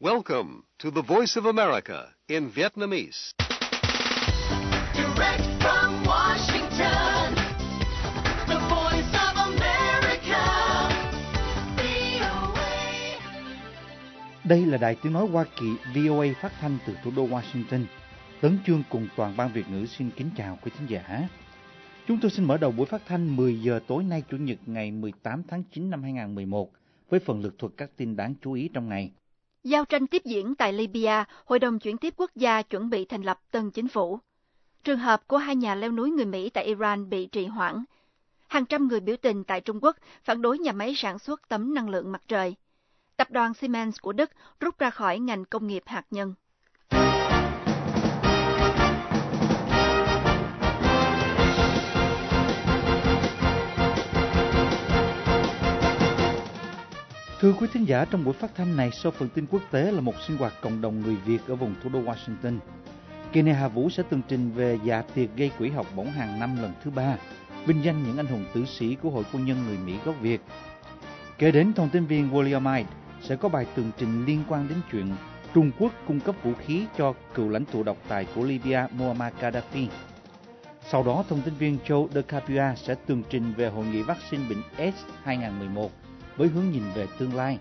Welcome to the Voice of America in Vietnamese. Direct from Washington, the voice of America, VOA. Đây là đài tiếng nói Hoa Kỳ VOA phát thanh từ thủ đô Washington. Tấn Chương cùng toàn ban Việt ngữ xin kính chào quý thính giả. Chúng tôi xin mở đầu buổi phát thanh 10 giờ tối nay Chủ nhật ngày 18 tháng 9 năm 2011 với phần lược thuật các tin đáng chú ý trong ngày. Giao tranh tiếp diễn tại Libya, Hội đồng chuyển tiếp quốc gia chuẩn bị thành lập tân chính phủ. Trường hợp của hai nhà leo núi người Mỹ tại Iran bị trì hoãn. Hàng trăm người biểu tình tại Trung Quốc phản đối nhà máy sản xuất tấm năng lượng mặt trời. Tập đoàn Siemens của Đức rút ra khỏi ngành công nghiệp hạt nhân. Thưa quý thính giả, trong buổi phát thanh này sau phần tin quốc tế là một sinh hoạt cộng đồng người Việt ở vùng thủ đô Washington. Kỳ này Hà Vũ sẽ tường trình về dạ tiệc gây quỹ học bổng hàng năm lần thứ ba, vinh danh những anh hùng tử sĩ của Hội Quân nhân người Mỹ gốc Việt. Kế đến thông tin viên William Hyde sẽ có bài tường trình liên quan đến chuyện Trung Quốc cung cấp vũ khí cho cựu lãnh tụ độc tài của Libya Muammar Gaddafi. Sau đó, thông tin viên Joe DeCapua sẽ tường trình về hội nghị vaccine bệnh AIDS 2011 với hướng nhìn về tương lai.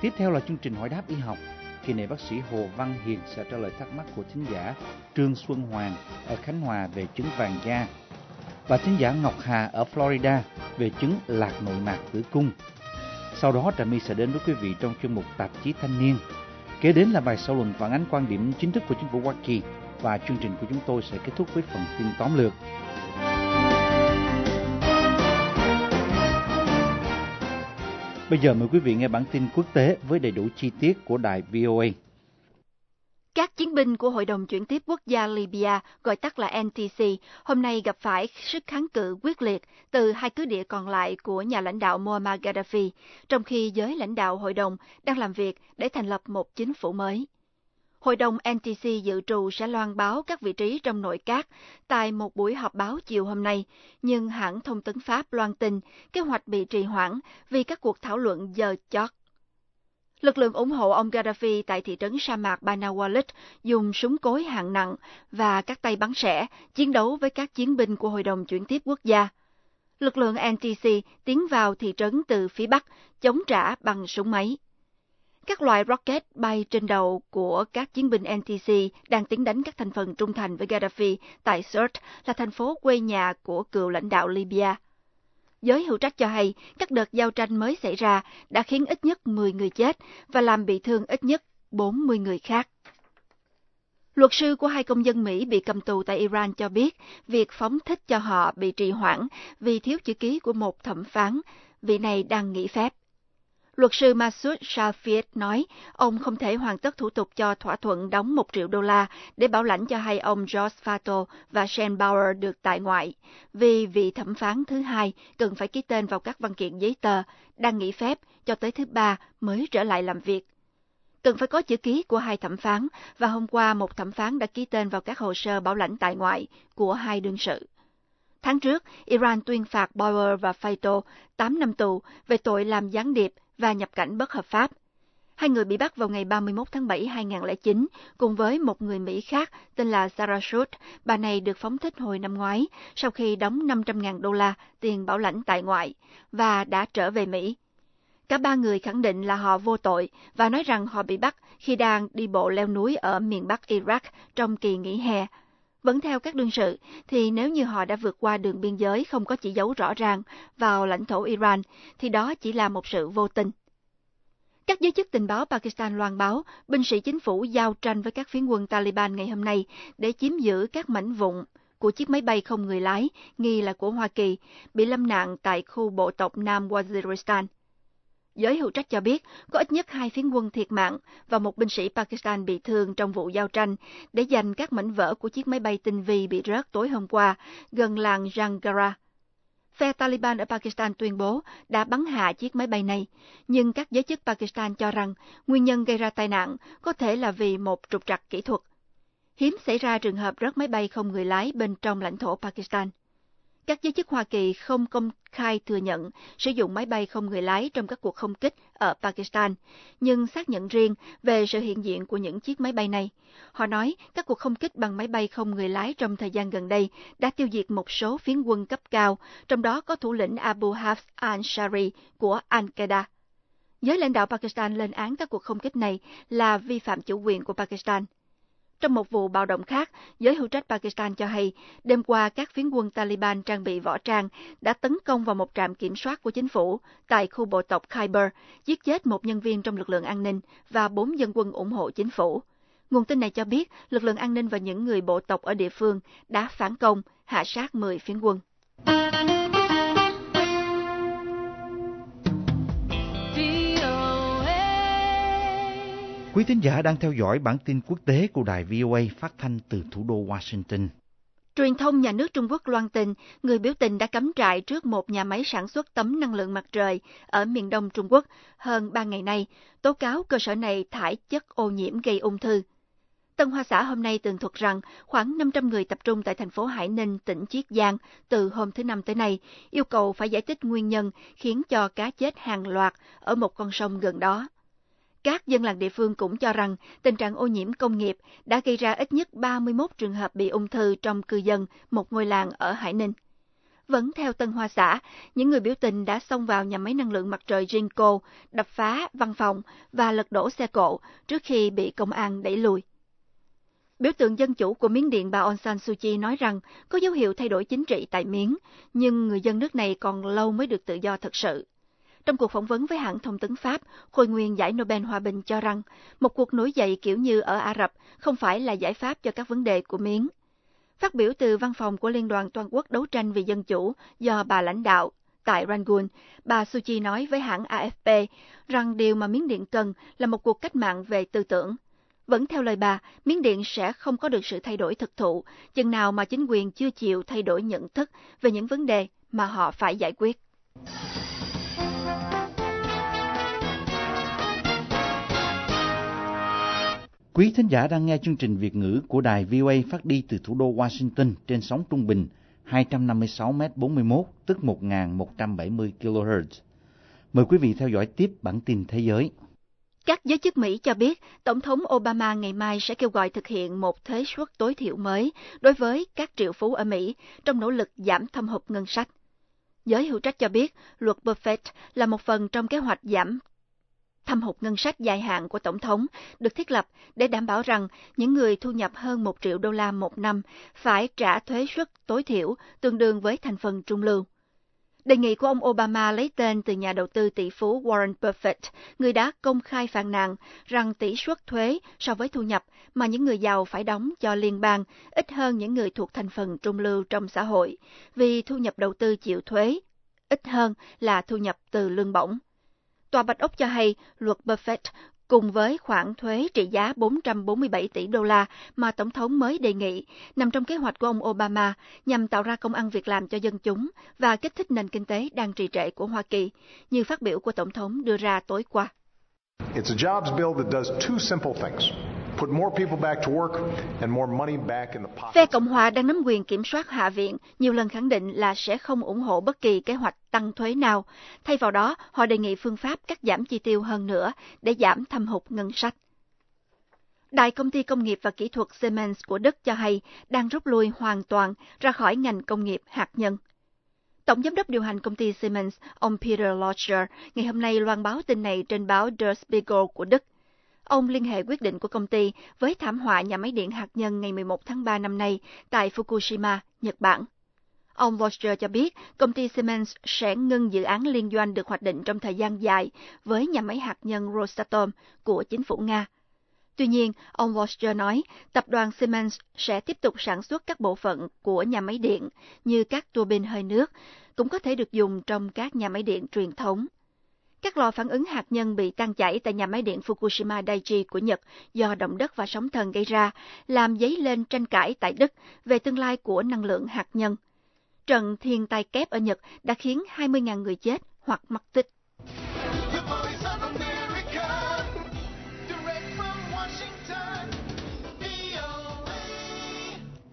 Tiếp theo là chương trình hỏi đáp y học. Kỳ này bác sĩ Hồ Văn Hiền sẽ trả lời thắc mắc của thính giả Trương Xuân Hoàng ở Khánh Hòa về chứng vàng da và thính giả Ngọc Hà ở Florida về chứng lạc nội mạc tử cung. Sau đó, Trà My sẽ đến với quý vị trong chuyên mục tạp chí thanh niên. Kế đến là bài sau luận phản ánh quan điểm chính thức của chính phủ Hoa Kỳ và chương trình của chúng tôi sẽ kết thúc với phần tin tóm lược. Bây giờ mời quý vị nghe bản tin quốc tế với đầy đủ chi tiết của đài VOA. Các chiến binh của Hội đồng chuyển tiếp quốc gia Libya, gọi tắt là NTC, hôm nay gặp phải sức kháng cự quyết liệt từ hai cứ địa còn lại của nhà lãnh đạo Muammar Gaddafi, trong khi giới lãnh đạo hội đồng đang làm việc để thành lập một chính phủ mới. Hội đồng NTC dự trù sẽ loan báo các vị trí trong nội các tại một buổi họp báo chiều hôm nay, nhưng hãng thông tấn Pháp loan tin kế hoạch bị trì hoãn vì các cuộc thảo luận giờ chót. Lực lượng ủng hộ ông Gaddafi tại thị trấn sa mạc Banawalit dùng súng cối hạng nặng và các tay bắn sẻ chiến đấu với các chiến binh của Hội đồng chuyển tiếp quốc gia. Lực lượng NTC tiến vào thị trấn từ phía bắc, chống trả bằng súng máy. Các loại rocket bay trên đầu của các chiến binh NTC đang tiến đánh các thành phần trung thành với Gaddafi tại Sirte là thành phố quê nhà của cựu lãnh đạo Libya. Giới hữu trách cho hay các đợt giao tranh mới xảy ra đã khiến ít nhất 10 người chết và làm bị thương ít nhất 40 người khác. Luật sư của hai công dân Mỹ bị cầm tù tại Iran cho biết việc phóng thích cho họ bị trì hoãn vì thiếu chữ ký của một thẩm phán, vị này đang nghỉ phép. Luật sư Masoud Shafiq nói ông không thể hoàn tất thủ tục cho thỏa thuận đóng một triệu đô la để bảo lãnh cho hai ông George Fato và Shane Bauer được tại ngoại, vì vị thẩm phán thứ hai cần phải ký tên vào các văn kiện giấy tờ, đang nghỉ phép cho tới thứ ba mới trở lại làm việc. Cần phải có chữ ký của hai thẩm phán và hôm qua một thẩm phán đã ký tên vào các hồ sơ bảo lãnh tại ngoại của hai đương sự. Tháng trước, Iran tuyên phạt Bauer và Faito 8 năm tù về tội làm gián điệp và nhập cảnh bất hợp pháp. Hai người bị bắt vào ngày 31 tháng 7 2009 cùng với một người Mỹ khác tên là Sarah Schultz. Bà này được phóng thích hồi năm ngoái, sau khi đóng 500.000 đô la tiền bảo lãnh tại ngoại, và đã trở về Mỹ. Cả ba người khẳng định là họ vô tội và nói rằng họ bị bắt khi đang đi bộ leo núi ở miền Bắc Iraq trong kỳ nghỉ hè. Vẫn theo các đương sự, thì nếu như họ đã vượt qua đường biên giới không có chỉ dấu rõ ràng vào lãnh thổ Iran, thì đó chỉ là một sự vô tình. Các giới chức tình báo Pakistan loan báo binh sĩ chính phủ giao tranh với các phiến quân Taliban ngày hôm nay để chiếm giữ các mảnh vụn của chiếc máy bay không người lái nghi là của Hoa Kỳ bị lâm nạn tại khu bộ tộc Nam Waziristan. Giới hữu trách cho biết có ít nhất hai phiến quân thiệt mạng và một binh sĩ Pakistan bị thương trong vụ giao tranh để giành các mảnh vỡ của chiếc máy bay tinh vi bị rớt tối hôm qua gần làng Jangara. Phe Taliban ở Pakistan tuyên bố đã bắn hạ chiếc máy bay này, nhưng các giới chức Pakistan cho rằng nguyên nhân gây ra tai nạn có thể là vì một trục trặc kỹ thuật. Hiếm xảy ra trường hợp rớt máy bay không người lái bên trong lãnh thổ Pakistan. Các giới chức Hoa Kỳ không công khai thừa nhận sử dụng máy bay không người lái trong các cuộc không kích ở Pakistan, nhưng xác nhận riêng về sự hiện diện của những chiếc máy bay này. Họ nói các cuộc không kích bằng máy bay không người lái trong thời gian gần đây đã tiêu diệt một số phiến quân cấp cao, trong đó có thủ lĩnh Abu Hafs al-Shari của Al-Qaeda. Giới lãnh đạo Pakistan lên án các cuộc không kích này là vi phạm chủ quyền của Pakistan. Trong một vụ bạo động khác, giới hữu trách Pakistan cho hay, đêm qua các phiến quân Taliban trang bị võ trang đã tấn công vào một trạm kiểm soát của chính phủ tại khu bộ tộc Khyber, giết chết một nhân viên trong lực lượng an ninh và bốn dân quân ủng hộ chính phủ. Nguồn tin này cho biết lực lượng an ninh và những người bộ tộc ở địa phương đã phản công, hạ sát 10 phiến quân. Quý thính giả đang theo dõi bản tin quốc tế của đài VOA phát thanh từ thủ đô Washington. Truyền thông nhà nước Trung Quốc loan tin người biểu tình đã cắm trại trước một nhà máy sản xuất tấm năng lượng mặt trời ở miền đông Trung Quốc hơn ba ngày nay, tố cáo cơ sở này thải chất ô nhiễm gây ung thư. Tân Hoa Xã hôm nay tường thuật rằng khoảng 500 người tập trung tại thành phố Hải Ninh, tỉnh Chiết Giang từ hôm thứ Năm tới nay, yêu cầu phải giải thích nguyên nhân khiến cho cá chết hàng loạt ở một con sông gần đó. Các dân làng địa phương cũng cho rằng tình trạng ô nhiễm công nghiệp đã gây ra ít nhất 31 trường hợp bị ung thư trong cư dân một ngôi làng ở Hải Ninh. Vẫn theo Tân Hoa xã, những người biểu tình đã xông vào nhà máy năng lượng mặt trời Jinko, đập phá văn phòng và lật đổ xe cộ trước khi bị công an đẩy lùi. Biểu tượng dân chủ của Miến Điện bà Aung San Suu Kyi nói rằng có dấu hiệu thay đổi chính trị tại Miến, nhưng người dân nước này còn lâu mới được tự do thật sự. Trong cuộc phỏng vấn với hãng thông tấn Pháp, Khôi Nguyên giải Nobel Hòa bình cho rằng một cuộc nổi dậy kiểu như ở Ả Rập không phải là giải pháp cho các vấn đề của Miến. Phát biểu từ văn phòng của Liên đoàn Toàn quốc đấu tranh vì dân chủ do bà lãnh đạo tại Rangoon, bà Suu Kyi nói với hãng AFP rằng điều mà Miến Điện cần là một cuộc cách mạng về tư tưởng. Vẫn theo lời bà, Miến Điện sẽ không có được sự thay đổi thực thụ, chừng nào mà chính quyền chưa chịu thay đổi nhận thức về những vấn đề mà họ phải giải quyết. Quý thính giả đang nghe chương trình Việt ngữ của đài VOA phát đi từ thủ đô Washington trên sóng trung bình 256m41 tức 1170 kHz. Mời quý vị theo dõi tiếp bản tin thế giới. Các giới chức Mỹ cho biết Tổng thống Obama ngày mai sẽ kêu gọi thực hiện một thuế suất tối thiểu mới đối với các triệu phú ở Mỹ trong nỗ lực giảm thâm hụt ngân sách. Giới hữu trách cho biết luật Buffett là một phần trong kế hoạch giảm thâm hụt ngân sách dài hạn của Tổng thống được thiết lập để đảm bảo rằng những người thu nhập hơn một triệu đô la một năm phải trả thuế suất tối thiểu tương đương với thành phần trung lưu. Đề nghị của ông Obama lấy tên từ nhà đầu tư tỷ phú Warren Buffett, người đã công khai phàn nàn rằng tỷ suất thuế so với thu nhập mà những người giàu phải đóng cho liên bang ít hơn những người thuộc thành phần trung lưu trong xã hội, vì thu nhập đầu tư chịu thuế ít hơn là thu nhập từ lương bổng. Tòa Bạch Ốc cho hay luật Buffett cùng với khoản thuế trị giá 447 tỷ đô la mà Tổng thống mới đề nghị, nằm trong kế hoạch của ông Obama nhằm tạo ra công ăn việc làm cho dân chúng và kích thích nền kinh tế đang trì trệ của Hoa Kỳ, như phát biểu của Tổng thống đưa ra tối qua. It's a jobs bill that does two simple things. Phe Cộng hòa đang nắm quyền kiểm soát Hạ viện, nhiều lần khẳng định là sẽ không ủng hộ bất kỳ kế hoạch tăng thuế nào. Thay vào đó, họ đề nghị phương pháp cắt giảm chi tiêu hơn nữa để giảm thâm hụt ngân sách. Đại công ty công nghiệp và kỹ thuật Siemens của Đức cho hay đang rút lui hoàn toàn ra khỏi ngành công nghiệp hạt nhân. Tổng giám đốc điều hành công ty Siemens, ông Peter Locher, ngày hôm nay loan báo tin này trên báo Der Spiegel của Đức. Ông liên hệ quyết định của công ty với thảm họa nhà máy điện hạt nhân ngày 11 tháng 3 năm nay tại Fukushima, Nhật Bản. Ông Voster cho biết công ty Siemens sẽ ngưng dự án liên doanh được hoạch định trong thời gian dài với nhà máy hạt nhân Rosatom của chính phủ Nga. Tuy nhiên, ông Voster nói tập đoàn Siemens sẽ tiếp tục sản xuất các bộ phận của nhà máy điện như các tua bin hơi nước, cũng có thể được dùng trong các nhà máy điện truyền thống. Các lò phản ứng hạt nhân bị tan chảy tại nhà máy điện Fukushima Daiichi của Nhật do động đất và sóng thần gây ra, làm dấy lên tranh cãi tại Đức về tương lai của năng lượng hạt nhân. Trận thiên tai kép ở Nhật đã khiến 20.000 người chết hoặc mất tích.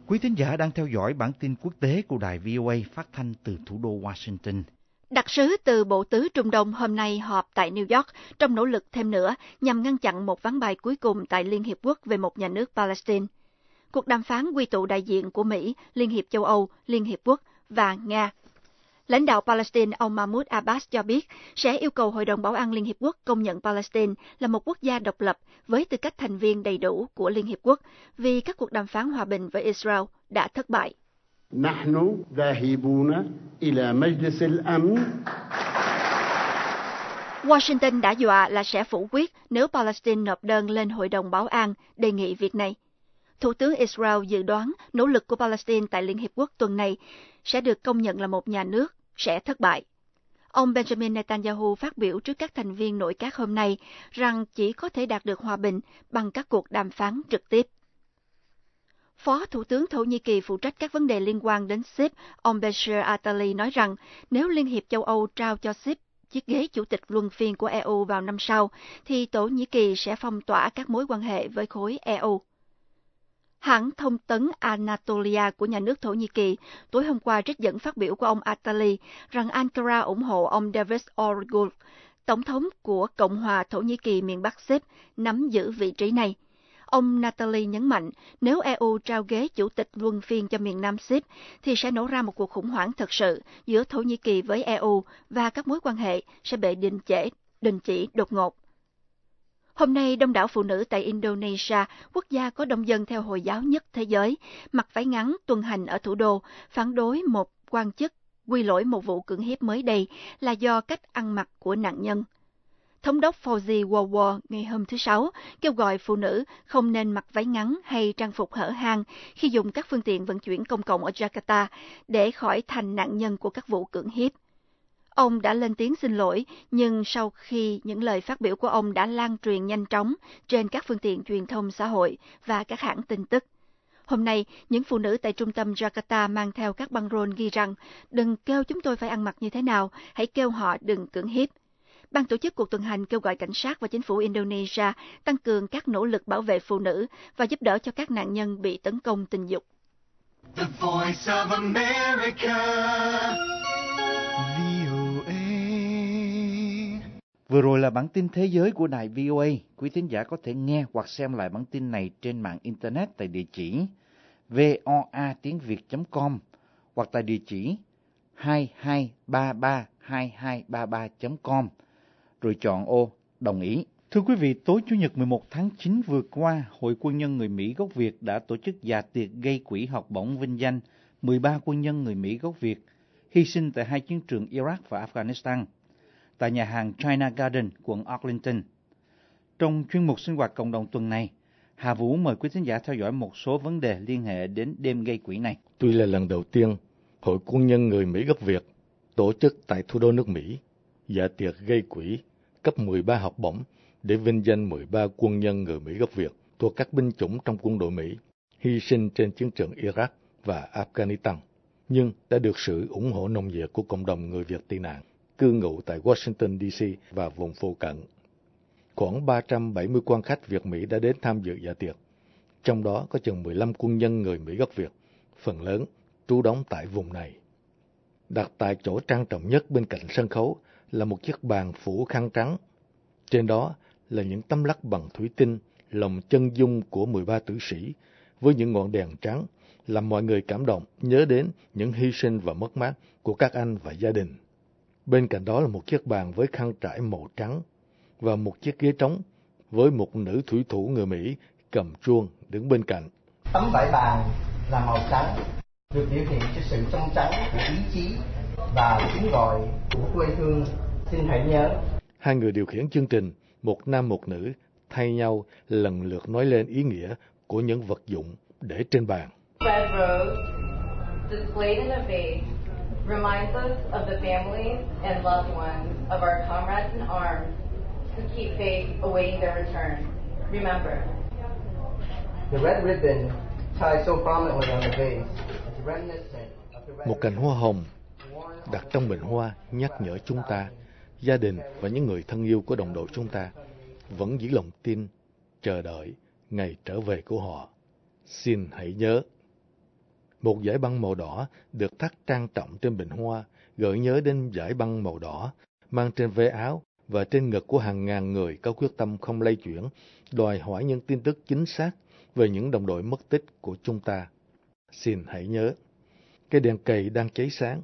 Quý thính giả đang theo dõi bản tin quốc tế của đài VOA phát thanh từ thủ đô Washington. Đặc sứ từ Bộ Tứ Trung Đông hôm nay họp tại New York trong nỗ lực thêm nữa nhằm ngăn chặn một ván bài cuối cùng tại Liên Hiệp Quốc về một nhà nước Palestine. Cuộc đàm phán quy tụ đại diện của Mỹ, Liên hiệp châu Âu, Liên hiệp quốc và Nga. Lãnh đạo Palestine ông Mahmoud Abbas cho biết sẽ yêu cầu Hội đồng Bảo an Liên Hiệp Quốc công nhận Palestine là một quốc gia độc lập với tư cách thành viên đầy đủ của Liên Hiệp Quốc vì các cuộc đàm phán hòa bình với Israel đã thất bại. نحن ذاهبون إلى مجلس الأمن Washington đã dọa là sẽ phủ quyết nếu Palestine nộp đơn lên Hội đồng Bảo an đề nghị việc này. Thủ tướng Israel dự đoán nỗ lực của Palestine tại Liên Hiệp Quốc tuần này sẽ được công nhận là một nhà nước sẽ thất bại. Ông Benjamin Netanyahu phát biểu trước các thành viên nội các hôm nay rằng chỉ có thể đạt được hòa bình bằng các cuộc đàm phán trực tiếp. Phó Thủ tướng Thổ Nhĩ Kỳ phụ trách các vấn đề liên quan đến SIP, ông Bashir Atali nói rằng nếu Liên hiệp châu Âu trao cho SIP chiếc ghế chủ tịch luân phiên của EU vào năm sau, thì Thổ Nhĩ Kỳ sẽ phong tỏa các mối quan hệ với khối EU. Hãng thông tấn Anatolia của nhà nước Thổ Nhĩ Kỳ tối hôm qua trích dẫn phát biểu của ông Atali rằng Ankara ủng hộ ông Davis Orgul, tổng thống của Cộng hòa Thổ Nhĩ Kỳ miền Bắc Xếp, nắm giữ vị trí này. Ông Natalie nhấn mạnh nếu EU trao ghế chủ tịch luân phiên cho miền Nam Sip, thì sẽ nổ ra một cuộc khủng hoảng thật sự giữa Thổ Nhĩ Kỳ với EU và các mối quan hệ sẽ bị đình trễ, đình chỉ đột ngột. Hôm nay, đông đảo phụ nữ tại Indonesia, quốc gia có đông dân theo Hồi giáo nhất thế giới, mặc váy ngắn tuần hành ở thủ đô, phản đối một quan chức quy lỗi một vụ cưỡng hiếp mới đây là do cách ăn mặc của nạn nhân. Thống đốc Fauzi Wawa ngày hôm thứ Sáu kêu gọi phụ nữ không nên mặc váy ngắn hay trang phục hở hang khi dùng các phương tiện vận chuyển công cộng ở Jakarta để khỏi thành nạn nhân của các vụ cưỡng hiếp. Ông đã lên tiếng xin lỗi, nhưng sau khi những lời phát biểu của ông đã lan truyền nhanh chóng trên các phương tiện truyền thông xã hội và các hãng tin tức. Hôm nay, những phụ nữ tại trung tâm Jakarta mang theo các băng rôn ghi rằng đừng kêu chúng tôi phải ăn mặc như thế nào, hãy kêu họ đừng cưỡng hiếp. Ban tổ chức cuộc tuần hành kêu gọi cảnh sát và chính phủ Indonesia tăng cường các nỗ lực bảo vệ phụ nữ và giúp đỡ cho các nạn nhân bị tấn công tình dục. The voice of America. Vừa rồi là bản tin thế giới của đài VOA. Quý thính giả có thể nghe hoặc xem lại bản tin này trên mạng Internet tại địa chỉ voa tiếng việt.com hoặc tại địa chỉ 22332233.com rồi chọn ô đồng ý. Thưa quý vị, tối Chủ nhật 11 tháng 9 vừa qua, Hội Quân nhân người Mỹ gốc Việt đã tổ chức dạ tiệc gây quỹ học bổng vinh danh 13 quân nhân người Mỹ gốc Việt hy sinh tại hai chiến trường Iraq và Afghanistan tại nhà hàng China Garden, quận Arlington. Trong chuyên mục sinh hoạt cộng đồng tuần này, Hà Vũ mời quý thính giả theo dõi một số vấn đề liên hệ đến đêm gây quỹ này. Tuy là lần đầu tiên, Hội Quân nhân người Mỹ gốc Việt tổ chức tại thủ đô nước Mỹ, dạ tiệc gây quỹ cấp 13 học bổng để vinh danh 13 quân nhân người Mỹ gốc Việt thuộc các binh chủng trong quân đội Mỹ hy sinh trên chiến trường Iraq và Afghanistan, nhưng đã được sự ủng hộ nồng nhiệt của cộng đồng người Việt tị nạn cư ngụ tại Washington, DC và vùng phụ cận. Khoảng 370 quan khách Việt Mỹ đã đến tham dự dạ tiệc, trong đó có chừng 15 quân nhân người Mỹ gốc Việt, phần lớn trú đóng tại vùng này. Đặt tại chỗ trang trọng nhất bên cạnh sân khấu là một chiếc bàn phủ khăn trắng. Trên đó là những tấm lắc bằng thủy tinh, lồng chân dung của 13 tử sĩ với những ngọn đèn trắng làm mọi người cảm động nhớ đến những hy sinh và mất mát của các anh và gia đình. Bên cạnh đó là một chiếc bàn với khăn trải màu trắng và một chiếc ghế trống với một nữ thủy thủ người Mỹ cầm chuông đứng bên cạnh. Tấm vải bàn là màu trắng, được biểu hiện cho sự trong trắng của ý chí và tiếng gọi của quê hương. Xin hãy nhớ. Hai người điều khiển chương trình, một nam một nữ, thay nhau lần lượt nói lên ý nghĩa của những vật dụng để trên bàn. Reminds us of the families and loved ones of our comrades in arms who keep faith awaiting their return. Remember, The red ribbon tied so prominently on the vase is reminiscent of the red Một cành hoa hồng đặt trong bình hoa nhắc nhở chúng ta, gia đình và những người thân yêu của đồng đội chúng ta vẫn giữ lòng tin, chờ đợi ngày trở về của họ. Xin hãy nhớ. Một giải băng màu đỏ được thắt trang trọng trên bình hoa, gợi nhớ đến giải băng màu đỏ, mang trên ve áo và trên ngực của hàng ngàn người có quyết tâm không lay chuyển, đòi hỏi những tin tức chính xác về những đồng đội mất tích của chúng ta. Xin hãy nhớ, cái đèn cầy đang cháy sáng,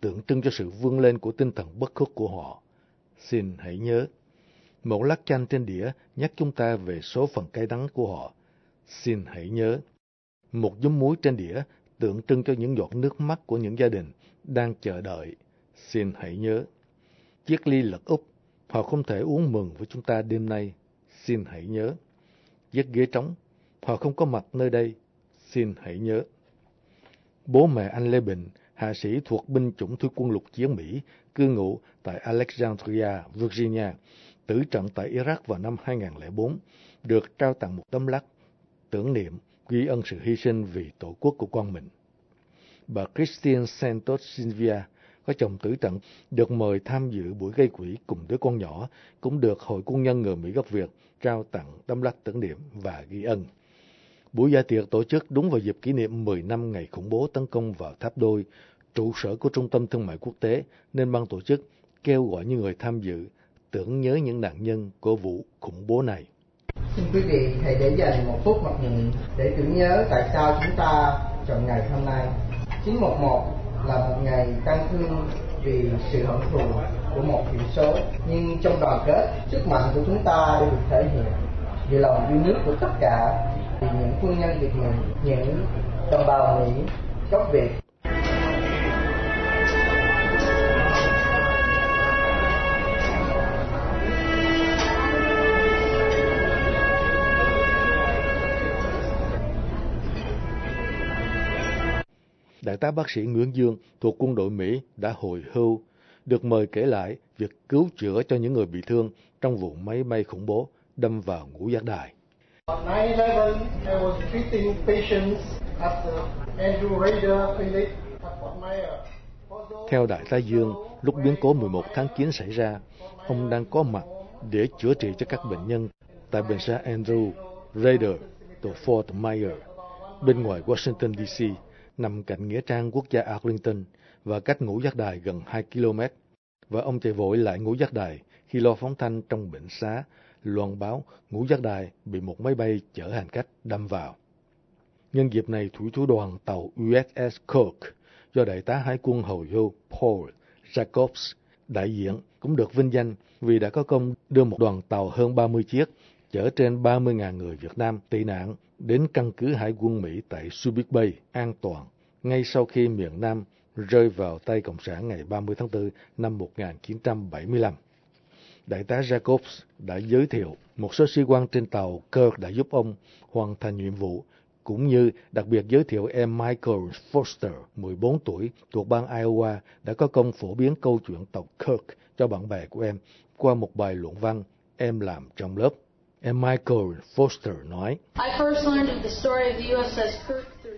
tượng trưng cho sự vươn lên của tinh thần bất khuất của họ. Xin hãy nhớ, một lát chanh trên đĩa nhắc chúng ta về số phận cay đắng của họ. Xin hãy nhớ, một giấm muối trên đĩa tượng trưng cho những giọt nước mắt của những gia đình đang chờ đợi. Xin hãy nhớ, chiếc ly lật úp, họ không thể uống mừng với chúng ta đêm nay. Xin hãy nhớ, chiếc ghế trống, họ không có mặt nơi đây. Xin hãy nhớ. Bố mẹ anh Lê Bình, hạ sĩ thuộc binh chủng thủy quân lục chiến Mỹ, cư ngụ tại Alexandria, Virginia, tử trận tại Iraq vào năm 2004, được trao tặng một tấm lắc tưởng niệm ghi ân sự hy sinh vì tổ quốc của con mình. Bà Christine Santos Silvia, có chồng tử trận, được mời tham dự buổi gây quỹ cùng đứa con nhỏ, cũng được Hội Quân nhân người Mỹ gốc Việt trao tặng tấm lắc tưởng niệm và ghi ân. Buổi gia tiệc tổ chức đúng vào dịp kỷ niệm 10 năm ngày khủng bố tấn công vào Tháp Đôi, trụ sở của Trung tâm Thương mại Quốc tế, nên ban tổ chức kêu gọi những người tham dự tưởng nhớ những nạn nhân của vụ khủng bố này. Xin quý vị hãy để dành một phút mặc niệm để tưởng nhớ tại sao chúng ta chọn ngày hôm nay. 911 là một ngày tăng thương vì sự hận thù của một thiểu số, nhưng trong đoàn kết, sức mạnh của chúng ta đã được thể hiện vì lòng yêu nước của tất cả, những quân nhân Việt Nam, những đồng bào Mỹ, gốc Việt Đại tá bác sĩ Nguyễn Dương thuộc quân đội Mỹ đã hồi hưu, được mời kể lại việc cứu chữa cho những người bị thương trong vụ máy bay khủng bố đâm vào ngũ giác đài. On 9/11, I was treating patients at the Andrew Raider Clinic at Fort Myers. Theo Đại tá Dương, lúc biến cố 11 tháng 9 xảy ra, ông đang có mặt để chữa trị cho các bệnh nhân tại bệnh xá Andrew Raider thuộc Fort Myers, bên ngoài Washington DC, nằm cạnh Nghĩa trang quốc gia Arlington và cách ngũ giác đài gần 2 km. Và ông chạy vội lại ngũ giác đài khi lo phóng thanh trong bệnh xá, loan báo ngũ giác đài bị một máy bay chở hành khách đâm vào. Nhân dịp này, thủy thủ đoàn tàu USS Kirk do đại tá hải quân hầu hưu Paul Jacobs đại diện cũng được vinh danh vì đã có công đưa một đoàn tàu hơn 30 chiếc chở trên 30.000 người Việt Nam tị nạn đến căn cứ hải quân Mỹ tại Subic Bay an toàn ngay sau khi miền Nam rơi vào tay Cộng sản ngày 30 tháng 4 năm 1975. Đại tá Jacobs đã giới thiệu một số sĩ quan trên tàu Kirk đã giúp ông hoàn thành nhiệm vụ, cũng như đặc biệt giới thiệu em Michael Foster, 14 tuổi, thuộc bang Iowa, đã có công phổ biến câu chuyện tàu Kirk cho bạn bè của em qua một bài luận văn em làm trong lớp. Em Michael Foster nói,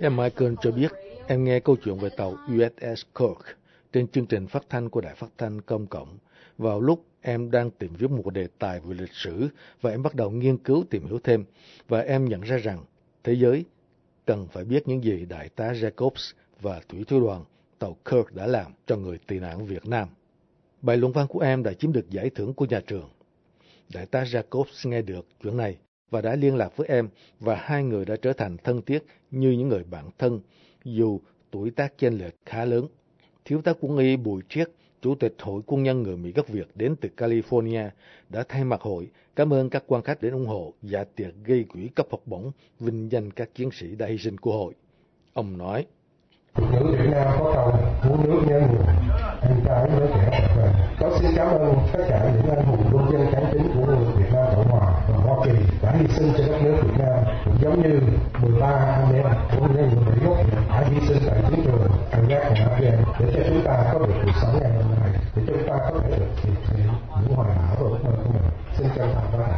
Em Michael cho biết em nghe câu chuyện về tàu USS Kirk trên chương trình phát thanh của Đài Phát thanh Công cộng vào lúc em đang tìm kiếm một đề tài về lịch sử và em bắt đầu nghiên cứu tìm hiểu thêm và em nhận ra rằng thế giới cần phải biết những gì Đại tá Jacobs và thủy thủ đoàn tàu Kirk đã làm cho người tị nạn Việt Nam. Bài luận văn của em đã chiếm được giải thưởng của nhà trường. Đại tá Jacobs nghe được chuyện này và đã liên lạc với em và hai người đã trở thành thân thiết như những người bạn thân dù tuổi tác chênh lệch khá lớn. Thiếu tá quân y Bùi Triết, Chủ tịch Hội Quân nhân người Mỹ gốc Việt đến từ California, đã thay mặt hội cảm ơn các quan khách đến ủng hộ và tiệc gây quỹ cấp học bổng vinh danh các chiến sĩ đã hy sinh của hội. Ông nói, Nữ Việt Nam có câu muốn nước nhân người, anh ấy với trẻ Tôi xin cảm ơn tất cả những anh hùng quân dân cán chính của Việt Nam Cộng Hòa và Hoa Kỳ đã hy sinh cho đất nước Việt Nam, cũng giống như 13 anh em của nhân người Mỹ gốc Việt đã hy sinh tại chiến trường Iraq và Afghan để cho chúng ta có được cuộc sống ngày hôm thì chúng ta có thể được thực hiện những hoàn hảo và ước mơ của mình. Xin chân thành cảm ơn.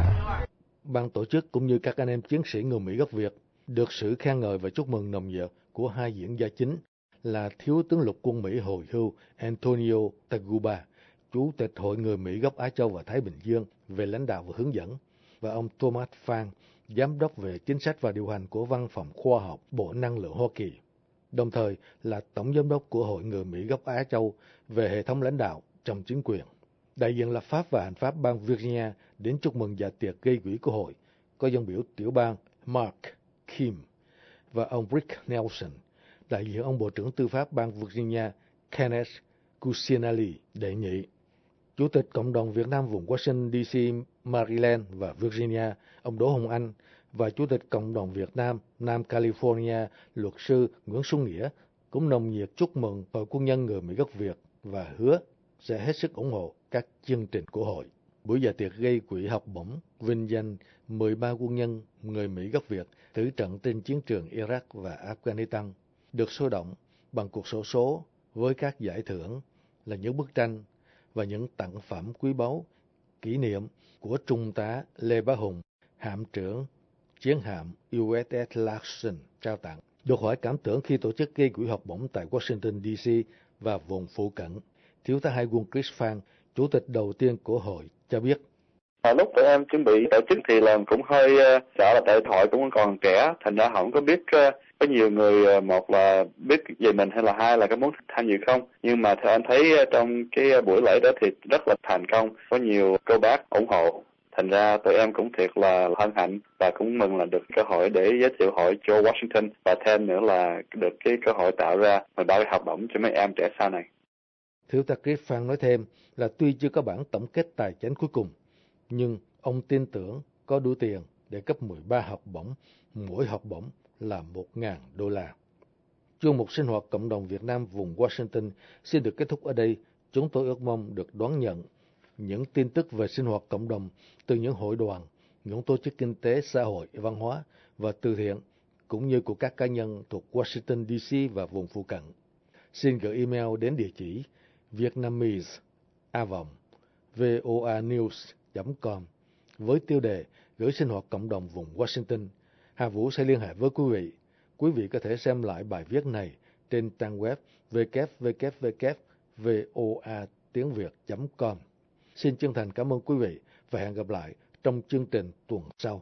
Ban tổ chức cũng như các anh em chiến sĩ người Mỹ gốc Việt được sự khen ngợi và chúc mừng nồng nhiệt của hai diễn gia chính là Thiếu tướng lục quân Mỹ hồi hưu Antonio Taguba, Chủ tịch Hội người Mỹ gốc Á Châu và Thái Bình Dương về lãnh đạo và hướng dẫn, và ông Thomas Phan, Giám đốc về chính sách và điều hành của Văn phòng Khoa học Bộ Năng lượng Hoa Kỳ. đồng thời là Tổng Giám đốc của Hội người Mỹ gốc Á Châu về hệ thống lãnh đạo trong chính quyền. Đại diện lập pháp và hành pháp bang Virginia đến chúc mừng dạ tiệc gây quỹ của hội, có dân biểu tiểu bang Mark Kim và ông Rick Nelson, đại diện ông Bộ trưởng Tư pháp bang Virginia Kenneth Cusinelli đề nghị. Chủ tịch Cộng đồng Việt Nam vùng Washington DC, Maryland và Virginia, ông Đỗ Hồng Anh và Chủ tịch Cộng đồng Việt Nam Nam California, luật sư Nguyễn Xuân Nghĩa cũng nồng nhiệt chúc mừng Hội quân nhân người Mỹ gốc Việt và hứa sẽ hết sức ủng hộ các chương trình của hội. Buổi dạ tiệc gây quỹ học bổng vinh danh 13 quân nhân người Mỹ gốc Việt tử trận trên chiến trường Iraq và Afghanistan được sôi động bằng cuộc sổ số với các giải thưởng là những bức tranh và những tặng phẩm quý báu kỷ niệm của Trung tá Lê Bá Hùng, hạm trưởng chiến hạm USS Larson trao tặng. Được hỏi cảm tưởng khi tổ chức gây quỹ học bổng tại Washington DC và vùng phụ cận, thiếu tá hai quân Chris Phan, chủ tịch đầu tiên của hội, cho biết. À, lúc tụi em chuẩn bị tổ chức thì là cũng hơi uh, sợ là tại thoại cũng còn trẻ, thành ra không có biết uh, có nhiều người uh, một là biết về mình hay là hai là có muốn tham dự không. Nhưng mà theo anh thấy uh, trong cái buổi lễ đó thì rất là thành công, có nhiều cô bác ủng hộ thành ra tụi em cũng thiệt là hân hạnh và cũng mừng là được cơ hội để giới thiệu hội cho Washington và thêm nữa là được cái cơ hội tạo ra 13 cái học bổng cho mấy em trẻ sau này. Thiếu tá Chris Phan nói thêm là tuy chưa có bản tổng kết tài chính cuối cùng, nhưng ông tin tưởng có đủ tiền để cấp 13 học bổng, mỗi học bổng là 1.000 đô la. Chương mục sinh hoạt cộng đồng Việt Nam vùng Washington xin được kết thúc ở đây. Chúng tôi ước mong được đón nhận những tin tức về sinh hoạt cộng đồng từ những hội đoàn, những tổ chức kinh tế, xã hội, văn hóa và từ thiện, cũng như của các cá nhân thuộc Washington DC và vùng phụ cận. Xin gửi email đến địa chỉ vietnamese a vòng voanews.com với tiêu đề gửi sinh hoạt cộng đồng vùng Washington. Hà Vũ sẽ liên hệ với quý vị. Quý vị có thể xem lại bài viết này trên trang web www.voa tiếng Việt.com. Xin chân thành cảm ơn quý vị và hẹn gặp lại trong chương trình tuần sau.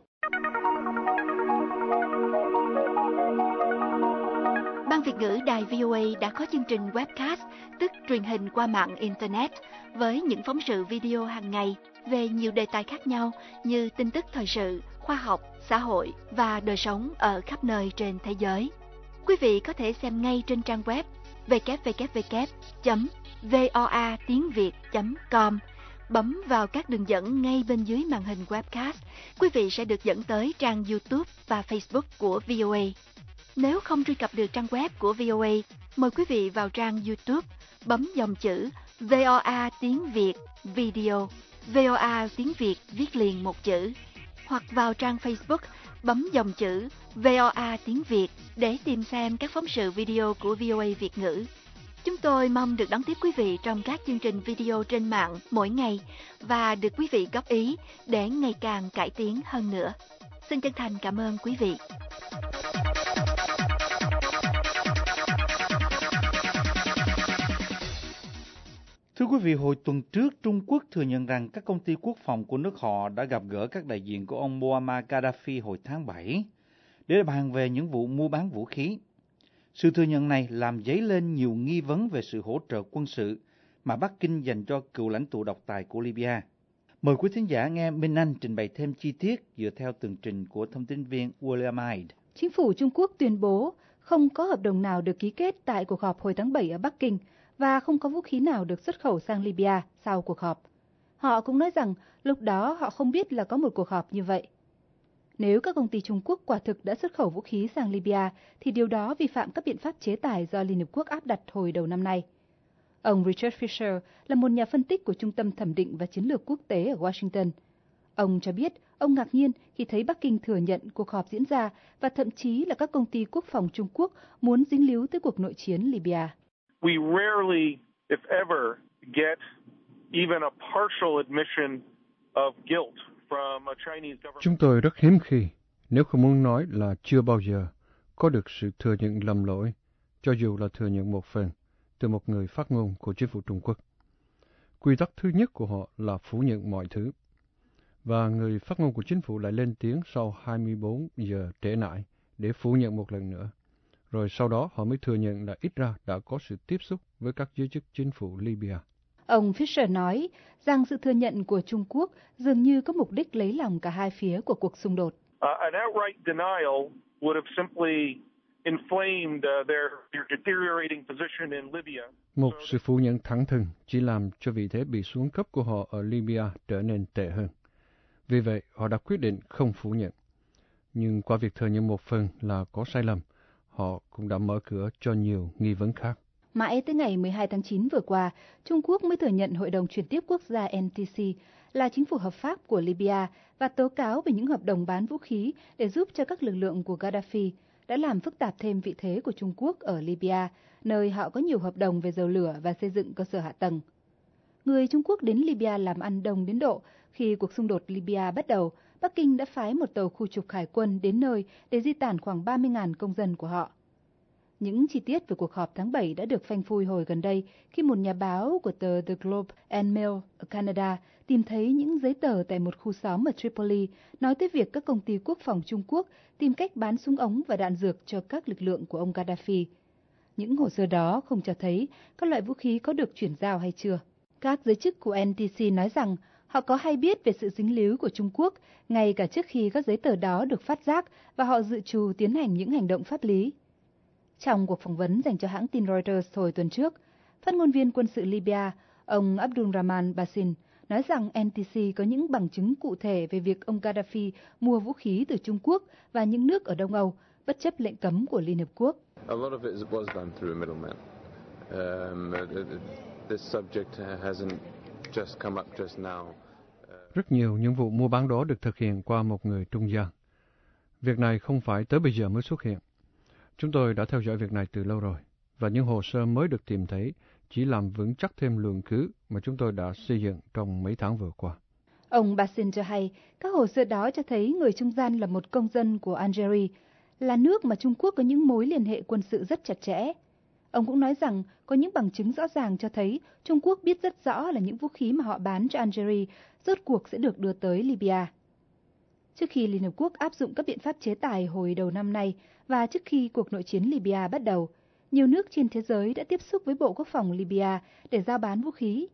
Ban Việt ngữ Đài VOA đã có chương trình webcast, tức truyền hình qua mạng Internet, với những phóng sự video hàng ngày về nhiều đề tài khác nhau như tin tức thời sự, khoa học, xã hội và đời sống ở khắp nơi trên thế giới. Quý vị có thể xem ngay trên trang web www.voatiếngviệt.com bấm vào các đường dẫn ngay bên dưới màn hình webcast, quý vị sẽ được dẫn tới trang YouTube và Facebook của VOA. Nếu không truy cập được trang web của VOA, mời quý vị vào trang YouTube, bấm dòng chữ VOA tiếng Việt video, VOA tiếng Việt viết liền một chữ, hoặc vào trang Facebook, bấm dòng chữ VOA tiếng Việt để tìm xem các phóng sự video của VOA Việt ngữ. Chúng tôi mong được đón tiếp quý vị trong các chương trình video trên mạng mỗi ngày và được quý vị góp ý để ngày càng cải tiến hơn nữa. Xin chân thành cảm ơn quý vị. Thưa quý vị, hồi tuần trước, Trung Quốc thừa nhận rằng các công ty quốc phòng của nước họ đã gặp gỡ các đại diện của ông Muammar Gaddafi hồi tháng 7 để bàn về những vụ mua bán vũ khí. Sự thừa nhận này làm dấy lên nhiều nghi vấn về sự hỗ trợ quân sự mà Bắc Kinh dành cho cựu lãnh tụ độc tài của Libya. Mời quý thính giả nghe Minh Anh trình bày thêm chi tiết dựa theo tường trình của thông tin viên William Hyde. Chính phủ Trung Quốc tuyên bố không có hợp đồng nào được ký kết tại cuộc họp hồi tháng 7 ở Bắc Kinh và không có vũ khí nào được xuất khẩu sang Libya sau cuộc họp. Họ cũng nói rằng lúc đó họ không biết là có một cuộc họp như vậy. Nếu các công ty Trung Quốc quả thực đã xuất khẩu vũ khí sang Libya, thì điều đó vi phạm các biện pháp chế tài do Liên Hợp Quốc áp đặt hồi đầu năm nay. Ông Richard Fisher là một nhà phân tích của Trung tâm Thẩm định và Chiến lược Quốc tế ở Washington. Ông cho biết ông ngạc nhiên khi thấy Bắc Kinh thừa nhận cuộc họp diễn ra và thậm chí là các công ty quốc phòng Trung Quốc muốn dính líu tới cuộc nội chiến Libya. We rarely, if ever, get even a partial admission of guilt Chúng tôi rất hiếm khi, nếu không muốn nói là chưa bao giờ, có được sự thừa nhận lầm lỗi, cho dù là thừa nhận một phần, từ một người phát ngôn của chính phủ Trung Quốc. Quy tắc thứ nhất của họ là phủ nhận mọi thứ. Và người phát ngôn của chính phủ lại lên tiếng sau 24 giờ trễ nải để phủ nhận một lần nữa. rồi sau đó họ mới thừa nhận là ít ra đã có sự tiếp xúc với các giới chức chính phủ Libya. Ông Fisher nói rằng sự thừa nhận của Trung Quốc dường như có mục đích lấy lòng cả hai phía của cuộc xung đột. Uh, uh. Một sự phủ nhận thẳng thừng chỉ làm cho vị thế bị xuống cấp của họ ở Libya trở nên tệ hơn. Vì vậy, họ đã quyết định không phủ nhận. Nhưng qua việc thừa nhận một phần là có sai lầm, họ cũng đã mở cửa cho nhiều nghi vấn khác. Mãi tới ngày 12 tháng 9 vừa qua, Trung Quốc mới thừa nhận Hội đồng chuyển tiếp quốc gia NTC là chính phủ hợp pháp của Libya và tố cáo về những hợp đồng bán vũ khí để giúp cho các lực lượng của Gaddafi đã làm phức tạp thêm vị thế của Trung Quốc ở Libya, nơi họ có nhiều hợp đồng về dầu lửa và xây dựng cơ sở hạ tầng. Người Trung Quốc đến Libya làm ăn đông đến độ khi cuộc xung đột Libya bắt đầu, Bắc Kinh đã phái một tàu khu trục hải quân đến nơi để di tản khoảng 30.000 công dân của họ. Những chi tiết về cuộc họp tháng 7 đã được phanh phui hồi gần đây khi một nhà báo của tờ The Globe and Mail ở Canada tìm thấy những giấy tờ tại một khu xóm ở Tripoli nói tới việc các công ty quốc phòng Trung Quốc tìm cách bán súng ống và đạn dược cho các lực lượng của ông Gaddafi. Những hồ sơ đó không cho thấy các loại vũ khí có được chuyển giao hay chưa. Các giới chức của NTC nói rằng họ có hay biết về sự dính líu của Trung Quốc ngay cả trước khi các giấy tờ đó được phát giác và họ dự trù tiến hành những hành động pháp lý. Trong cuộc phỏng vấn dành cho hãng tin Reuters hồi tuần trước, phát ngôn viên quân sự Libya, ông Abdulrahman Basin, nói rằng NTC có những bằng chứng cụ thể về việc ông Gaddafi mua vũ khí từ Trung Quốc và những nước ở Đông Âu, bất chấp lệnh cấm của Liên Hợp Quốc. Um, just now. Rất nhiều những vụ mua bán đó được thực hiện qua một người trung gian. Việc này không phải tới bây giờ mới xuất hiện. Chúng tôi đã theo dõi việc này từ lâu rồi, và những hồ sơ mới được tìm thấy chỉ làm vững chắc thêm lượng cứ mà chúng tôi đã xây dựng trong mấy tháng vừa qua. Ông Basin cho hay, các hồ sơ đó cho thấy người trung gian là một công dân của Algeria, là nước mà Trung Quốc có những mối liên hệ quân sự rất chặt chẽ. Ông cũng nói rằng có những bằng chứng rõ ràng cho thấy Trung Quốc biết rất rõ là những vũ khí mà họ bán cho Algeria rốt cuộc sẽ được đưa tới Libya. Trước khi Liên Hợp Quốc áp dụng các biện pháp chế tài hồi đầu năm nay và trước khi cuộc nội chiến Libya bắt đầu, nhiều nước trên thế giới đã tiếp xúc với Bộ Quốc phòng Libya để giao bán vũ khí.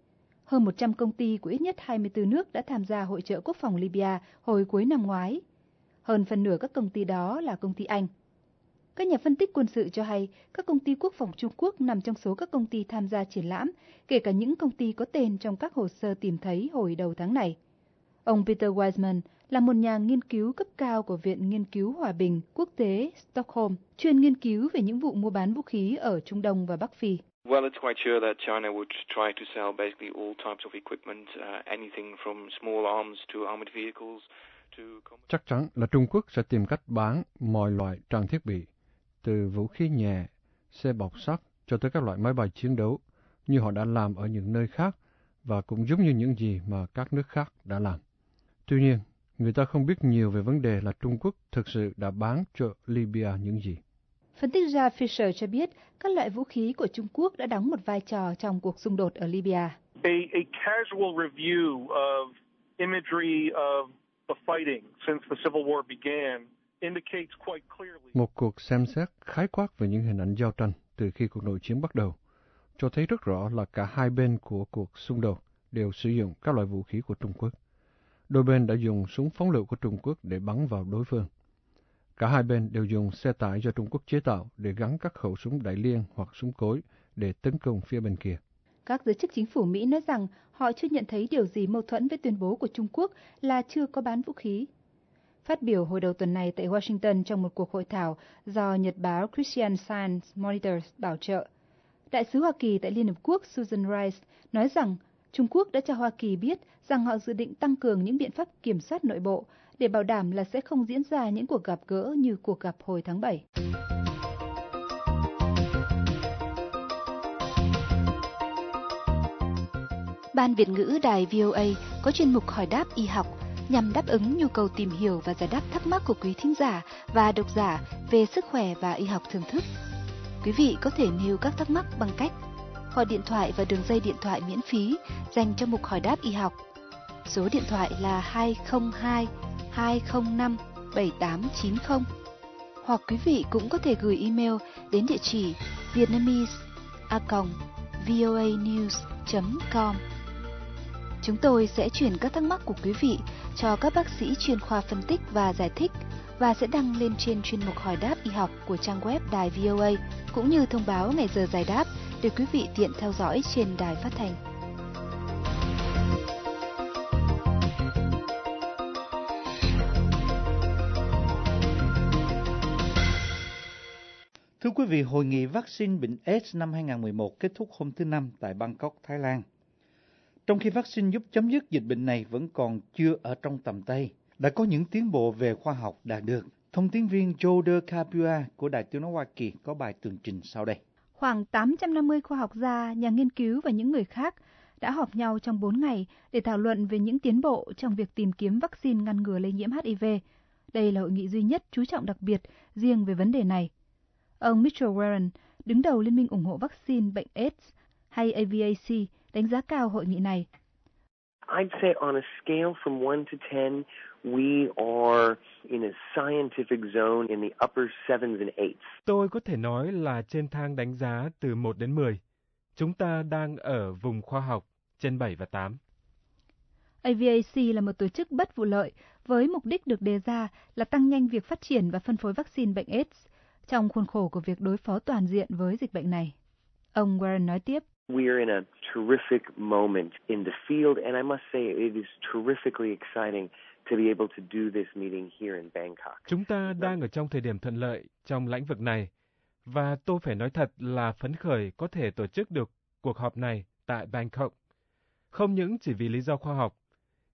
Hơn 100 công ty của ít nhất 24 nước đã tham gia hội trợ quốc phòng Libya hồi cuối năm ngoái. Hơn phần nửa các công ty đó là công ty Anh. Các nhà phân tích quân sự cho hay các công ty quốc phòng Trung Quốc nằm trong số các công ty tham gia triển lãm, kể cả những công ty có tên trong các hồ sơ tìm thấy hồi đầu tháng này. Ông Peter Wiseman là một nhà nghiên cứu cấp cao của Viện Nghiên cứu Hòa bình Quốc tế Stockholm, chuyên nghiên cứu về những vụ mua bán vũ khí ở Trung Đông và Bắc Phi. Well, it's quite sure that China would try to sell basically all types of equipment, uh, anything from small arms to armored vehicles to... Chắc chắn là Trung Quốc sẽ tìm cách bán mọi loại trang thiết bị, từ vũ khí nhẹ, xe bọc sắt cho tới các loại máy bay chiến đấu, như họ đã làm ở những nơi khác và cũng giống như những gì mà các nước khác đã làm. Tuy nhiên, người ta không biết nhiều về vấn đề là Trung Quốc thực sự đã bán cho Libya những gì. Phân tích gia Fisher cho biết các loại vũ khí của Trung Quốc đã đóng một vai trò trong cuộc xung đột ở Libya. A, a casual review of imagery of the fighting since the Civil War began indicates quite clearly. Một cuộc xem xét khái quát về những hình ảnh giao tranh từ khi cuộc nội chiến bắt đầu cho thấy rất rõ là cả hai bên của cuộc xung đột đều sử dụng các loại vũ khí của Trung Quốc. Đôi bên đã dùng súng phóng lựu của Trung Quốc để bắn vào đối phương. Cả hai bên đều dùng xe tải do Trung Quốc chế tạo để gắn các khẩu súng đại liên hoặc súng cối để tấn công phía bên kia. Các giới chức chính phủ Mỹ nói rằng họ chưa nhận thấy điều gì mâu thuẫn với tuyên bố của Trung Quốc là chưa có bán vũ khí. Phát biểu hồi đầu tuần này tại Washington trong một cuộc hội thảo do nhật báo Christian Science Monitor bảo trợ, Đại sứ Hoa Kỳ tại Liên Hợp Quốc Susan Rice nói rằng Trung Quốc đã cho Hoa Kỳ biết rằng họ dự định tăng cường những biện pháp kiểm soát nội bộ để bảo đảm là sẽ không diễn ra những cuộc gặp gỡ như cuộc gặp hồi tháng 7. Ban Việt ngữ Đài VOA có chuyên mục hỏi đáp y học nhằm đáp ứng nhu cầu tìm hiểu và giải đáp thắc mắc của quý thính giả và độc giả về sức khỏe và y học thường thức. Quý vị có thể nêu các thắc mắc bằng cách gọi điện thoại và đường dây điện thoại miễn phí dành cho mục hỏi đáp y học. Số điện thoại là 202 205 7890 hoặc quý vị cũng có thể gửi email đến địa chỉ vietnamese@voanews.com. Chúng tôi sẽ chuyển các thắc mắc của quý vị cho các bác sĩ chuyên khoa phân tích và giải thích và sẽ đăng lên trên chuyên mục hỏi đáp y học của trang web đài VOA cũng như thông báo ngày giờ giải đáp để quý vị tiện theo dõi trên đài phát thanh. Thưa quý vị, hội nghị vaccine bệnh AIDS năm 2011 kết thúc hôm thứ Năm tại Bangkok, Thái Lan. Trong khi vaccine giúp chấm dứt dịch bệnh này vẫn còn chưa ở trong tầm tay, đã có những tiến bộ về khoa học đạt được. Thông tin viên Joe De Capua của Đài Tiếng Nói Hoa Kỳ có bài tường trình sau đây. Khoảng 850 khoa học gia, nhà nghiên cứu và những người khác đã họp nhau trong 4 ngày để thảo luận về những tiến bộ trong việc tìm kiếm vaccine ngăn ngừa lây nhiễm HIV. Đây là hội nghị duy nhất chú trọng đặc biệt riêng về vấn đề này. Ông Mitchell Warren, đứng đầu Liên minh ủng hộ vaccine bệnh AIDS hay AVAC, đánh giá cao hội nghị này. I'd say on a scale from 1 to 10, we are in a scientific zone in the upper sevens and eights. Tôi có thể nói là trên thang đánh giá từ 1 đến 10. Chúng ta đang ở vùng khoa học trên 7 và 8. AVAC là một tổ chức bất vụ lợi với mục đích được đề ra là tăng nhanh việc phát triển và phân phối vaccine bệnh AIDS trong khuôn khổ của việc đối phó toàn diện với dịch bệnh này. Ông Warren nói tiếp. We are in a terrific moment in the field, and I must say it is terrifically exciting Chúng ta đang ở trong thời điểm thuận lợi trong lĩnh vực này, và tôi phải nói thật là phấn khởi có thể tổ chức được cuộc họp này tại Bangkok. Không những chỉ vì lý do khoa học,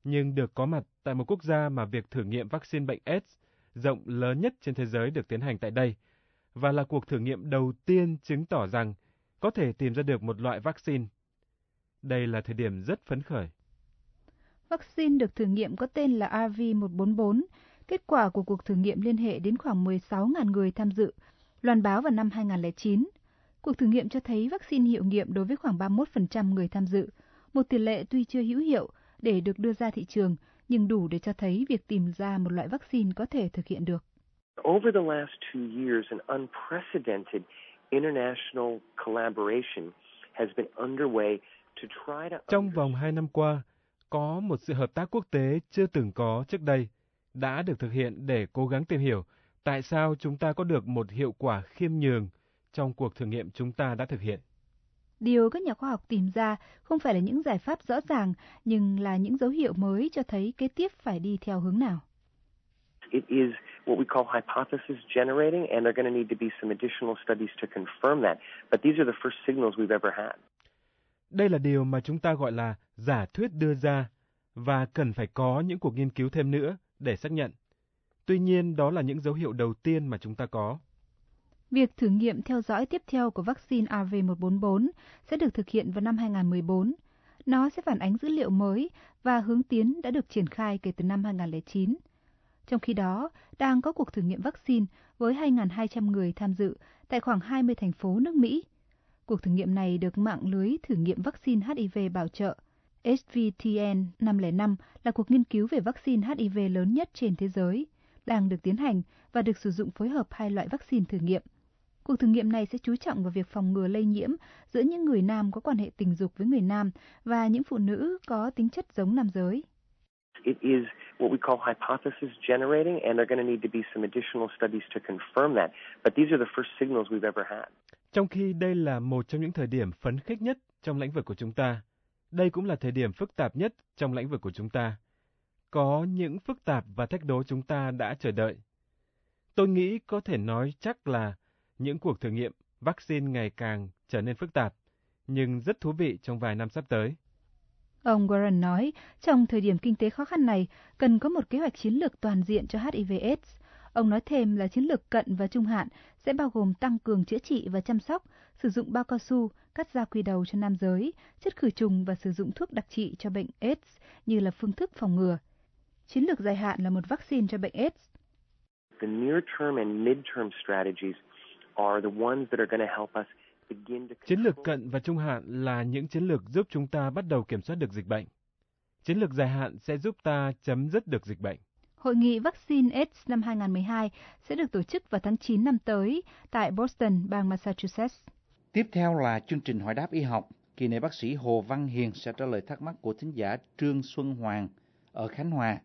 nhưng được có mặt tại một quốc gia mà việc thử nghiệm vaccine bệnh AIDS rộng lớn nhất trên thế giới được tiến hành tại đây, và là cuộc thử nghiệm đầu tiên chứng tỏ rằng có thể tìm ra được một loại vaccine. Đây là thời điểm rất phấn khởi. Vaccine được thử nghiệm có tên là RV144. Kết quả của cuộc thử nghiệm liên hệ đến khoảng 16.000 người tham dự, loan báo vào năm 2009. Cuộc thử nghiệm cho thấy vaccine hiệu nghiệm đối với khoảng 31% người tham dự, một tỷ lệ tuy chưa hữu hiệu để được đưa ra thị trường, nhưng đủ để cho thấy việc tìm ra một loại vaccine có thể thực hiện được. Over the last two years, an unprecedented international collaboration has been underway to try to Trong vòng hai năm qua, có một sự hợp tác quốc tế chưa từng có trước đây đã được thực hiện để cố gắng tìm hiểu tại sao chúng ta có được một hiệu quả khiêm nhường trong cuộc thử nghiệm chúng ta đã thực hiện. Điều các nhà khoa học tìm ra không phải là những giải pháp rõ ràng, nhưng là những dấu hiệu mới cho thấy kế tiếp phải đi theo hướng nào. It is what we call hypothesis generating, and there are going to need to be some additional studies to confirm that. But these are the first signals we've ever had. Đây là điều mà chúng ta gọi là giả thuyết đưa ra, và cần phải có những cuộc nghiên cứu thêm nữa để xác nhận. Tuy nhiên, đó là những dấu hiệu đầu tiên mà chúng ta có. Việc thử nghiệm theo dõi tiếp theo của vaccine RV144 sẽ được thực hiện vào năm 2014. Nó sẽ phản ánh dữ liệu mới và hướng tiến đã được triển khai kể từ năm 2009. Trong khi đó, đang có cuộc thử nghiệm vaccine với 2.200 người tham dự tại khoảng 20 thành phố nước Mỹ. Cuộc thử nghiệm này được mạng lưới thử nghiệm vaccine HIV bảo trợ. SVTN 505 là cuộc nghiên cứu về vaccine HIV lớn nhất trên thế giới, đang được tiến hành và được sử dụng phối hợp hai loại vaccine thử nghiệm. Cuộc thử nghiệm này sẽ chú trọng vào việc phòng ngừa lây nhiễm giữa những người nam có quan hệ tình dục với người nam và những phụ nữ có tính chất giống nam giới. It is what we call hypothesis generating, and there are going to need to be some additional studies to confirm that. But these are the first signals we've ever had. Trong khi đây là một trong những thời điểm phấn khích nhất trong lĩnh vực của chúng ta, đây cũng là thời điểm phức tạp nhất trong lĩnh vực của chúng ta. Có những phức tạp và thách đố chúng ta đã chờ đợi. Tôi nghĩ có thể nói chắc là những cuộc thử nghiệm vaccine ngày càng trở nên phức tạp, nhưng rất thú vị trong vài năm sắp tới. Ông Warren nói, trong thời điểm kinh tế khó khăn này, cần có một kế hoạch chiến lược toàn diện cho HIV/AIDS. Ông nói thêm là chiến lược cận và trung hạn sẽ bao gồm tăng cường chữa trị và chăm sóc, sử dụng bao cao su, cắt da quy đầu cho nam giới, chất khử trùng và sử dụng thuốc đặc trị cho bệnh AIDS như là phương thức phòng ngừa. Chiến lược dài hạn là một vaccine cho bệnh AIDS. The near-term and mid-term strategies are the ones that are going to help us Chiến lược cận và trung hạn là những chiến lược giúp chúng ta bắt đầu kiểm soát được dịch bệnh. Chiến lược dài hạn sẽ giúp ta chấm dứt được dịch bệnh. Hội nghị vaccine AIDS năm 2012 sẽ được tổ chức vào tháng 9 năm tới tại Boston, bang Massachusetts. Tiếp theo là chương trình hỏi đáp y học. Kỳ này bác sĩ Hồ Văn Hiền sẽ trả lời thắc mắc của thính giả Trương Xuân Hoàng ở Khánh Hòa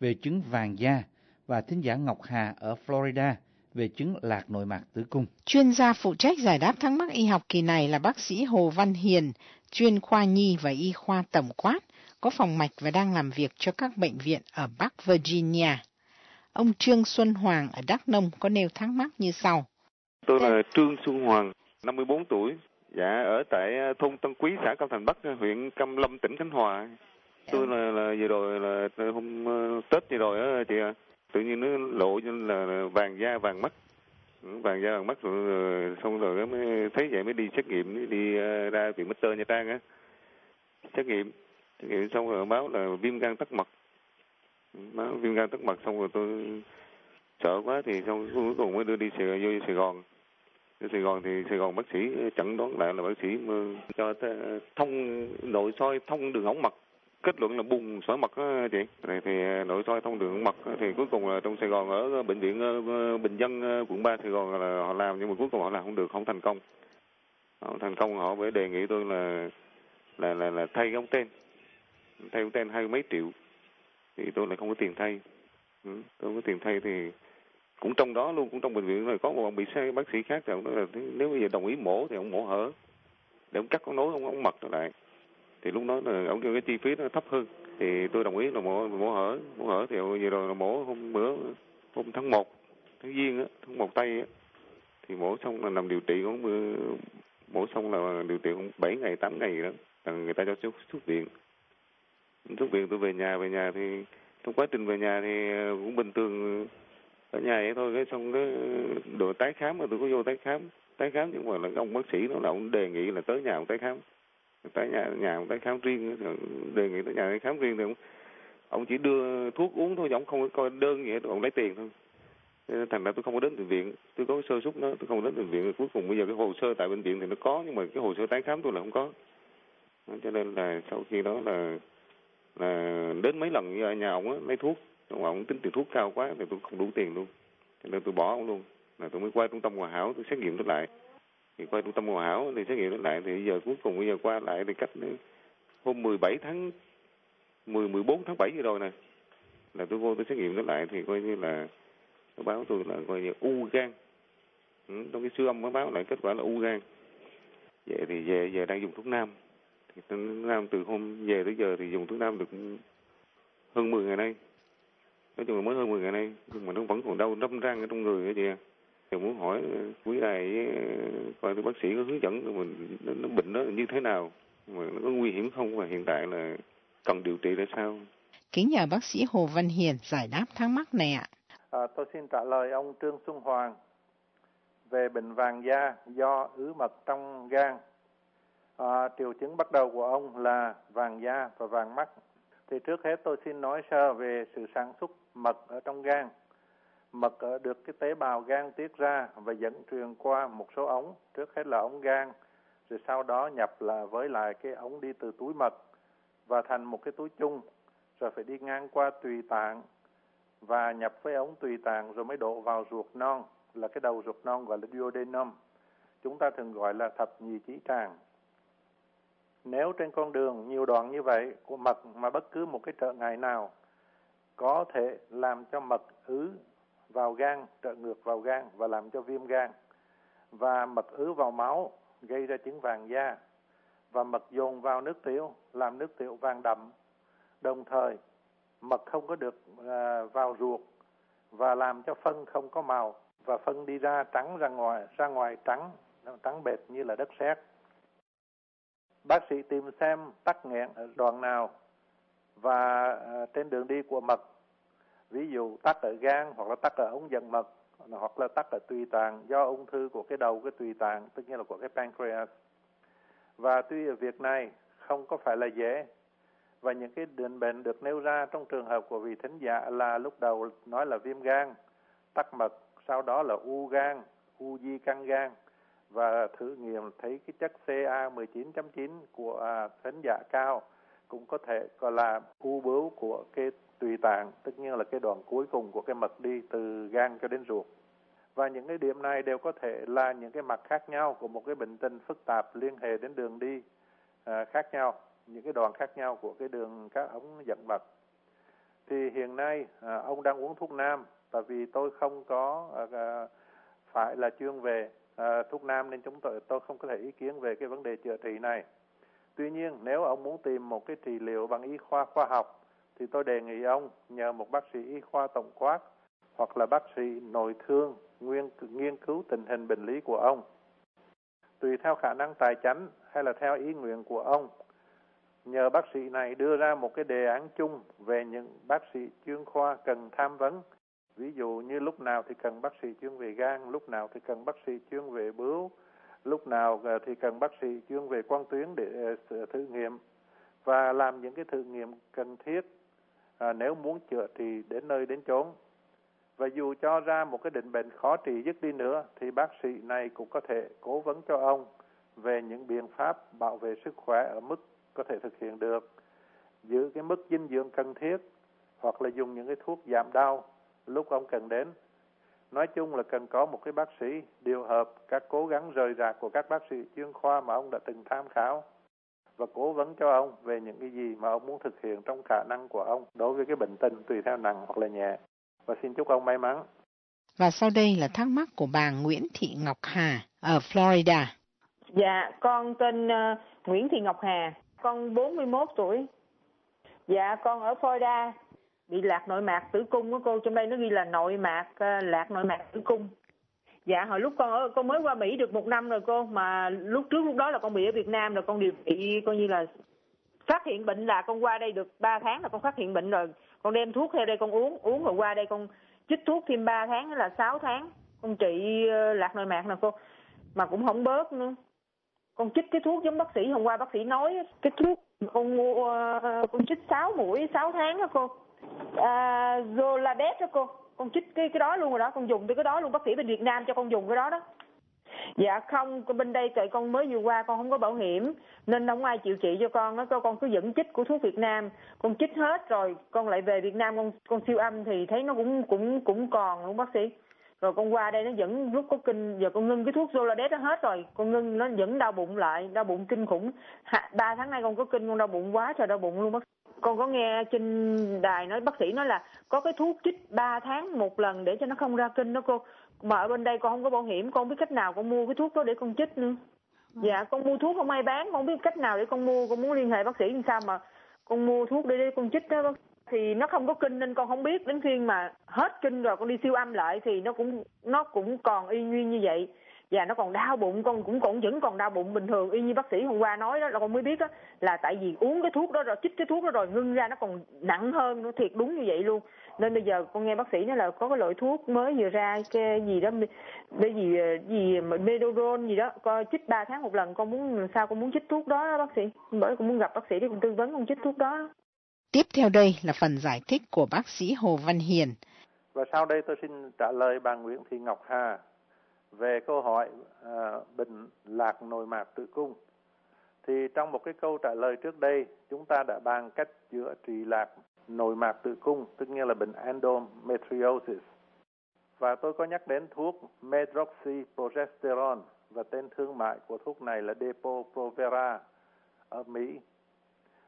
về chứng vàng da và thính giả Ngọc Hà ở Florida về chứng lạc nội mạc tử cung. Chuyên gia phụ trách giải đáp thắc mắc y học kỳ này là bác sĩ Hồ Văn Hiền, chuyên khoa nhi và y khoa tổng quát, có phòng mạch và đang làm việc cho các bệnh viện ở Bắc Virginia. Ông Trương Xuân Hoàng ở Đắk Nông có nêu thắc mắc như sau. Tôi là Trương Xuân Hoàng, 54 tuổi, dạ ở tại ờ, thôn Tân Quý, xã Cao Thành Bắc, huyện Cam Lâm, tỉnh Khánh Hòa. Tôi là, là vừa rồi là hôm ờ, Tết vừa rồi á chị ạ. Tự nhiên nó lộ là vàng da vàng mắt ừ, vàng da vàng mắt rồi xong rồi mới thấy vậy mới đi xét nghiệm đi ờ, ra viện Mr Nha Trang á xét nghiệm xét nghiệm xong rồi báo là viêm gan tắc mật báo viêm gan tắc mật xong rồi tôi sợ quá thì xong cuối cùng mới đưa đi Sài, vô Sài Gòn. Ở Sài Gòn thì Sài Gòn bác sĩ chẩn đoán lại là bác sĩ cho thông nội soi thông đường ống mật kết luận là bùng sỏi mật á chị. Này thì nội soi thông đường mật thì cuối cùng là trong Sài Gòn ở bệnh viện ờ, ờ, Bình Dân ờ, quận 3 Sài Gòn là họ làm nhưng mà cuối cùng họ làm không được không thành công. Họ thành công họ mới đề nghị tôi là là là, là thay ống tên thay ống tên hai mấy triệu thì tôi lại không có tiền thay. Ừ, tôi không có tiền thay thì cũng trong đó luôn cũng trong bệnh viện này có một ông bị sai bác sĩ khác thì ông nói là nếu bây giờ đồng ý mổ thì ông mổ hở để ông cắt con nối ông ông mật trở lại. Thì lúc đó là ông kêu cái chi phí nó thấp hơn. Thì tôi đồng ý là mổ mổ hở mổ hở thì vừa rồi là mổ hôm bữa hôm tháng 1 tháng giêng á tháng một tây á. Thì mổ xong là nằm điều trị cũng mổ xong là điều trị cũng bảy ngày 8 ngày đó là người ta cho xuất xuất viện xuất viện tôi về nhà về nhà thì trong quá trình về nhà thì ờ, cũng bình thường ở nhà vậy thôi. Cái xong cái ờ, đội tái khám mà tôi có vô tái khám tái khám nhưng mà là ông bác sĩ nó là ông đề nghị là tới nhà ông tái khám. Tới nhà nhà ông tái khám riêng đề nghị tới nhà tái khám riêng thì ông, ông chỉ đưa thuốc uống thôi ông không có coi đơn gì hết ông lấy tiền thôi. Thành ra tôi không có đến bệnh viện. Tôi có sơ suất đó tôi không đến bệnh viện. Cuối cùng bây giờ cái hồ sơ tại bệnh viện thì nó có nhưng mà cái hồ sơ tái khám tôi là không có. Cho nên là sau khi đó là là đến mấy lần ở nhà ông á lấy thuốc ông ông tính tiền thuốc cao quá thì tôi không đủ tiền luôn. Cho nên tôi bỏ ông luôn. Là tôi mới qua trung tâm hòa hảo tôi xét nghiệm nó lại. Thì qua trung tâm hòa hảo thì xét nghiệm nó lại thì giờ cuối cùng bây giờ qua lại thì cách hôm 17 tháng 10 14 tháng 7 vừa rồi này là tôi vô tôi xét nghiệm nó lại thì coi như là nó báo tôi là coi như u gan. Ừ, trong cái siêu âm mới báo lại kết quả là u gan. Vậy thì về giờ đang dùng thuốc nam thì thuốc nam từ hôm về tới giờ thì dùng thuốc nam được hơn 10 ngày nay. Nói chung là mới hơn 10 ngày nay nhưng mà nó vẫn còn đau đâm răng ở trong người đó chị thì muốn hỏi quý đài coi bác sĩ có hướng dẫn mình nó, nó bệnh nó như thế nào mà nó có nguy hiểm không và hiện tại là cần điều trị ra sao? Kính nhờ bác sĩ Hồ Văn Hiền giải đáp thắc mắc này ạ. À, tôi xin trả lời ông Trương Xuân Hoàng về bệnh vàng da do ứ mật trong gan à, triệu chứng bắt đầu của ông là vàng da và vàng mắt thì trước hết tôi xin nói sơ về sự sản xuất mật ở trong gan. Mật ở được cái tế bào gan tiết ra và dẫn truyền qua một số ống, trước hết là ống gan, rồi sau đó nhập là với lại cái ống đi từ túi mật và thành một cái túi chung, rồi phải đi ngang qua tùy tạng và nhập với ống tùy tạng rồi mới đổ vào ruột non, là cái đầu ruột non gọi là duodenum. Chúng ta thường gọi là thập nhị chỉ tràng nếu trên con đường nhiều đoạn như vậy của mật mà bất cứ một cái trở ngại nào có thể làm cho mật ứ vào gan, trợ ngược vào gan và làm cho viêm gan. Và mật ứ vào máu gây ra chứng vàng da. Và mật dồn vào nước tiểu làm nước tiểu vàng đậm. Đồng thời mật không có được à, vào ruột và làm cho phân không có màu và phân đi ra trắng ra ngoài ra ngoài trắng trắng bệt như là đất sét bác sĩ tìm xem tắc nghẽn ở đoạn nào và à, trên đường đi của mật. Ví dụ tắc ở gan hoặc là tắc ở ống dẫn mật, hoặc là tắc ở tùy tạng do ung thư của cái đầu, cái tùy tạng, tức nghĩa là của cái pancreas. Và tuy ở việc này không có phải là dễ, và những cái định bệnh được nêu ra trong trường hợp của vị thính giả là lúc đầu nói là viêm gan, tắc mật, sau đó là u gan, u di căn gan và thử nghiệm thấy cái chất CA19.9 của à, thính giả cao cũng có thể gọi là u bướu của cái tùy tạng, tất nhiên là cái đoạn cuối cùng của cái mật đi từ gan cho đến ruột. Và những cái điểm này đều có thể là những cái mặt khác nhau của một cái bệnh tình phức tạp liên hệ đến đường đi à, khác nhau, những cái đoạn khác nhau của cái đường các ống dẫn mật. Thì hiện nay à, ông đang uống thuốc nam, tại vì tôi không có à, à, phải là chuyên về à, thuốc nam nên chúng tôi tôi không có thể ý kiến về cái vấn đề chữa trị này. Tuy nhiên nếu ông muốn tìm một cái trị liệu bằng y khoa khoa học thì tôi đề nghị ông nhờ một bác sĩ y khoa tổng quát hoặc là bác sĩ nội thương nguyên nghiên cứu tình hình bệnh lý của ông. Tùy theo khả năng tài chánh hay là theo ý nguyện của ông, nhờ bác sĩ này đưa ra một cái đề án chung về những bác sĩ chuyên khoa cần tham vấn. Ví dụ như lúc nào thì cần bác sĩ chuyên về gan, lúc nào thì cần bác sĩ chuyên về bướu, lúc nào ờ, thì cần bác sĩ chuyên về quang tuyến để ờ, thử nghiệm. Và làm những cái thử nghiệm cần thiết à, nếu muốn chữa trị đến nơi đến chốn. Và dù cho ra một cái định bệnh khó trị dứt đi nữa thì bác sĩ này cũng có thể cố vấn cho ông về những biện pháp bảo vệ sức khỏe ở mức có thể thực hiện được. Giữ cái mức dinh dưỡng cần thiết hoặc là dùng những cái thuốc giảm đau lúc ông cần đến nói chung là cần có một cái bác sĩ điều hợp các cố gắng rời rạc của các bác sĩ chuyên khoa mà ông đã từng tham khảo và cố vấn cho ông về những cái gì mà ông muốn thực hiện trong khả năng của ông đối với cái bệnh tình tùy theo nặng hoặc là nhẹ. Và xin chúc ông may mắn. Và sau đây là thắc mắc của bà Nguyễn Thị Ngọc Hà ở Florida. Dạ, con tên uh, Nguyễn Thị Ngọc Hà, con 41 tuổi. Dạ, con ở Florida bị lạc nội mạc tử cung của cô, trong đây nó ghi là nội mạc à, lạc nội mạc tử cung. Dạ hồi lúc con ở con mới qua Mỹ được một năm rồi cô mà lúc trước lúc đó là con bị ở Việt Nam rồi con điều trị coi như là phát hiện bệnh là con qua đây được 3 tháng là con phát hiện bệnh rồi. Con đem thuốc theo đây con uống uống rồi qua đây con chích thuốc thêm 3 tháng là 6 tháng. Con trị ờ, lạc nội mạc nè cô. Mà cũng không bớt nữa. Con chích cái thuốc giống bác sĩ hôm qua bác sĩ nói cái thuốc con mua ờ, con chích 6 mũi 6 tháng đó cô à, Zoladex đó cô. Con chích cái cái đó luôn rồi đó. Con dùng tới cái đó luôn. Bác sĩ bên Việt Nam cho con dùng cái đó đó. Dạ không bên đây tại con mới vừa qua con không có bảo hiểm nên không ai chịu trị cho con nó con cứ dẫn chích của thuốc Việt Nam. Con chích hết rồi con lại về Việt Nam con con siêu âm thì thấy nó cũng cũng cũng còn luôn bác sĩ. Rồi con qua đây nó vẫn rút có kinh giờ con ngưng cái thuốc Zoladex đó hết rồi. Con ngưng nó vẫn đau bụng lại đau bụng kinh khủng. Ba tháng nay con có kinh con đau bụng quá trời đau bụng luôn bác sĩ con có nghe trên đài nói bác sĩ nói là có cái thuốc chích 3 tháng một lần để cho nó không ra kinh đó cô. Mà ở bên đây con không có bảo hiểm con biết cách nào con mua cái thuốc đó để con chích nữa. Dạ con mua thuốc không ai bán con biết cách nào để con mua con muốn liên hệ bác sĩ làm sao mà con mua thuốc để, để con chích đó thì nó không có kinh nên con không biết đến khi mà hết kinh rồi con đi siêu âm lại thì nó cũng nó cũng còn y nguyên như vậy và nó còn đau bụng con cũng cũng vẫn còn đau bụng bình thường. Y như bác sĩ hôm qua nói đó là con mới biết đó là tại vì uống cái thuốc đó rồi chích cái thuốc đó rồi ngưng ra nó còn nặng hơn nó thiệt đúng như vậy luôn. Nên bây giờ con nghe bác sĩ nói là có cái loại thuốc mới vừa ra cái gì đó cái gì gì medorol gì đó coi chích 3 tháng một lần con muốn sao con muốn chích thuốc đó, đó bác sĩ? Bởi con muốn gặp bác sĩ để con tư vấn con chích thuốc đó. Tiếp theo đây là phần giải thích của bác sĩ Hồ Văn Hiền. Và sau đây tôi xin trả lời bà Nguyễn Thị Ngọc Hà về câu hỏi ờ, à, bệnh lạc nội mạc tử cung thì trong một cái câu trả lời trước đây chúng ta đã bàn cách chữa trị lạc nội mạc tử cung tức nghĩa là bệnh endometriosis và tôi có nhắc đến thuốc medroxyprogesterone và tên thương mại của thuốc này là Depo-Provera ở Mỹ.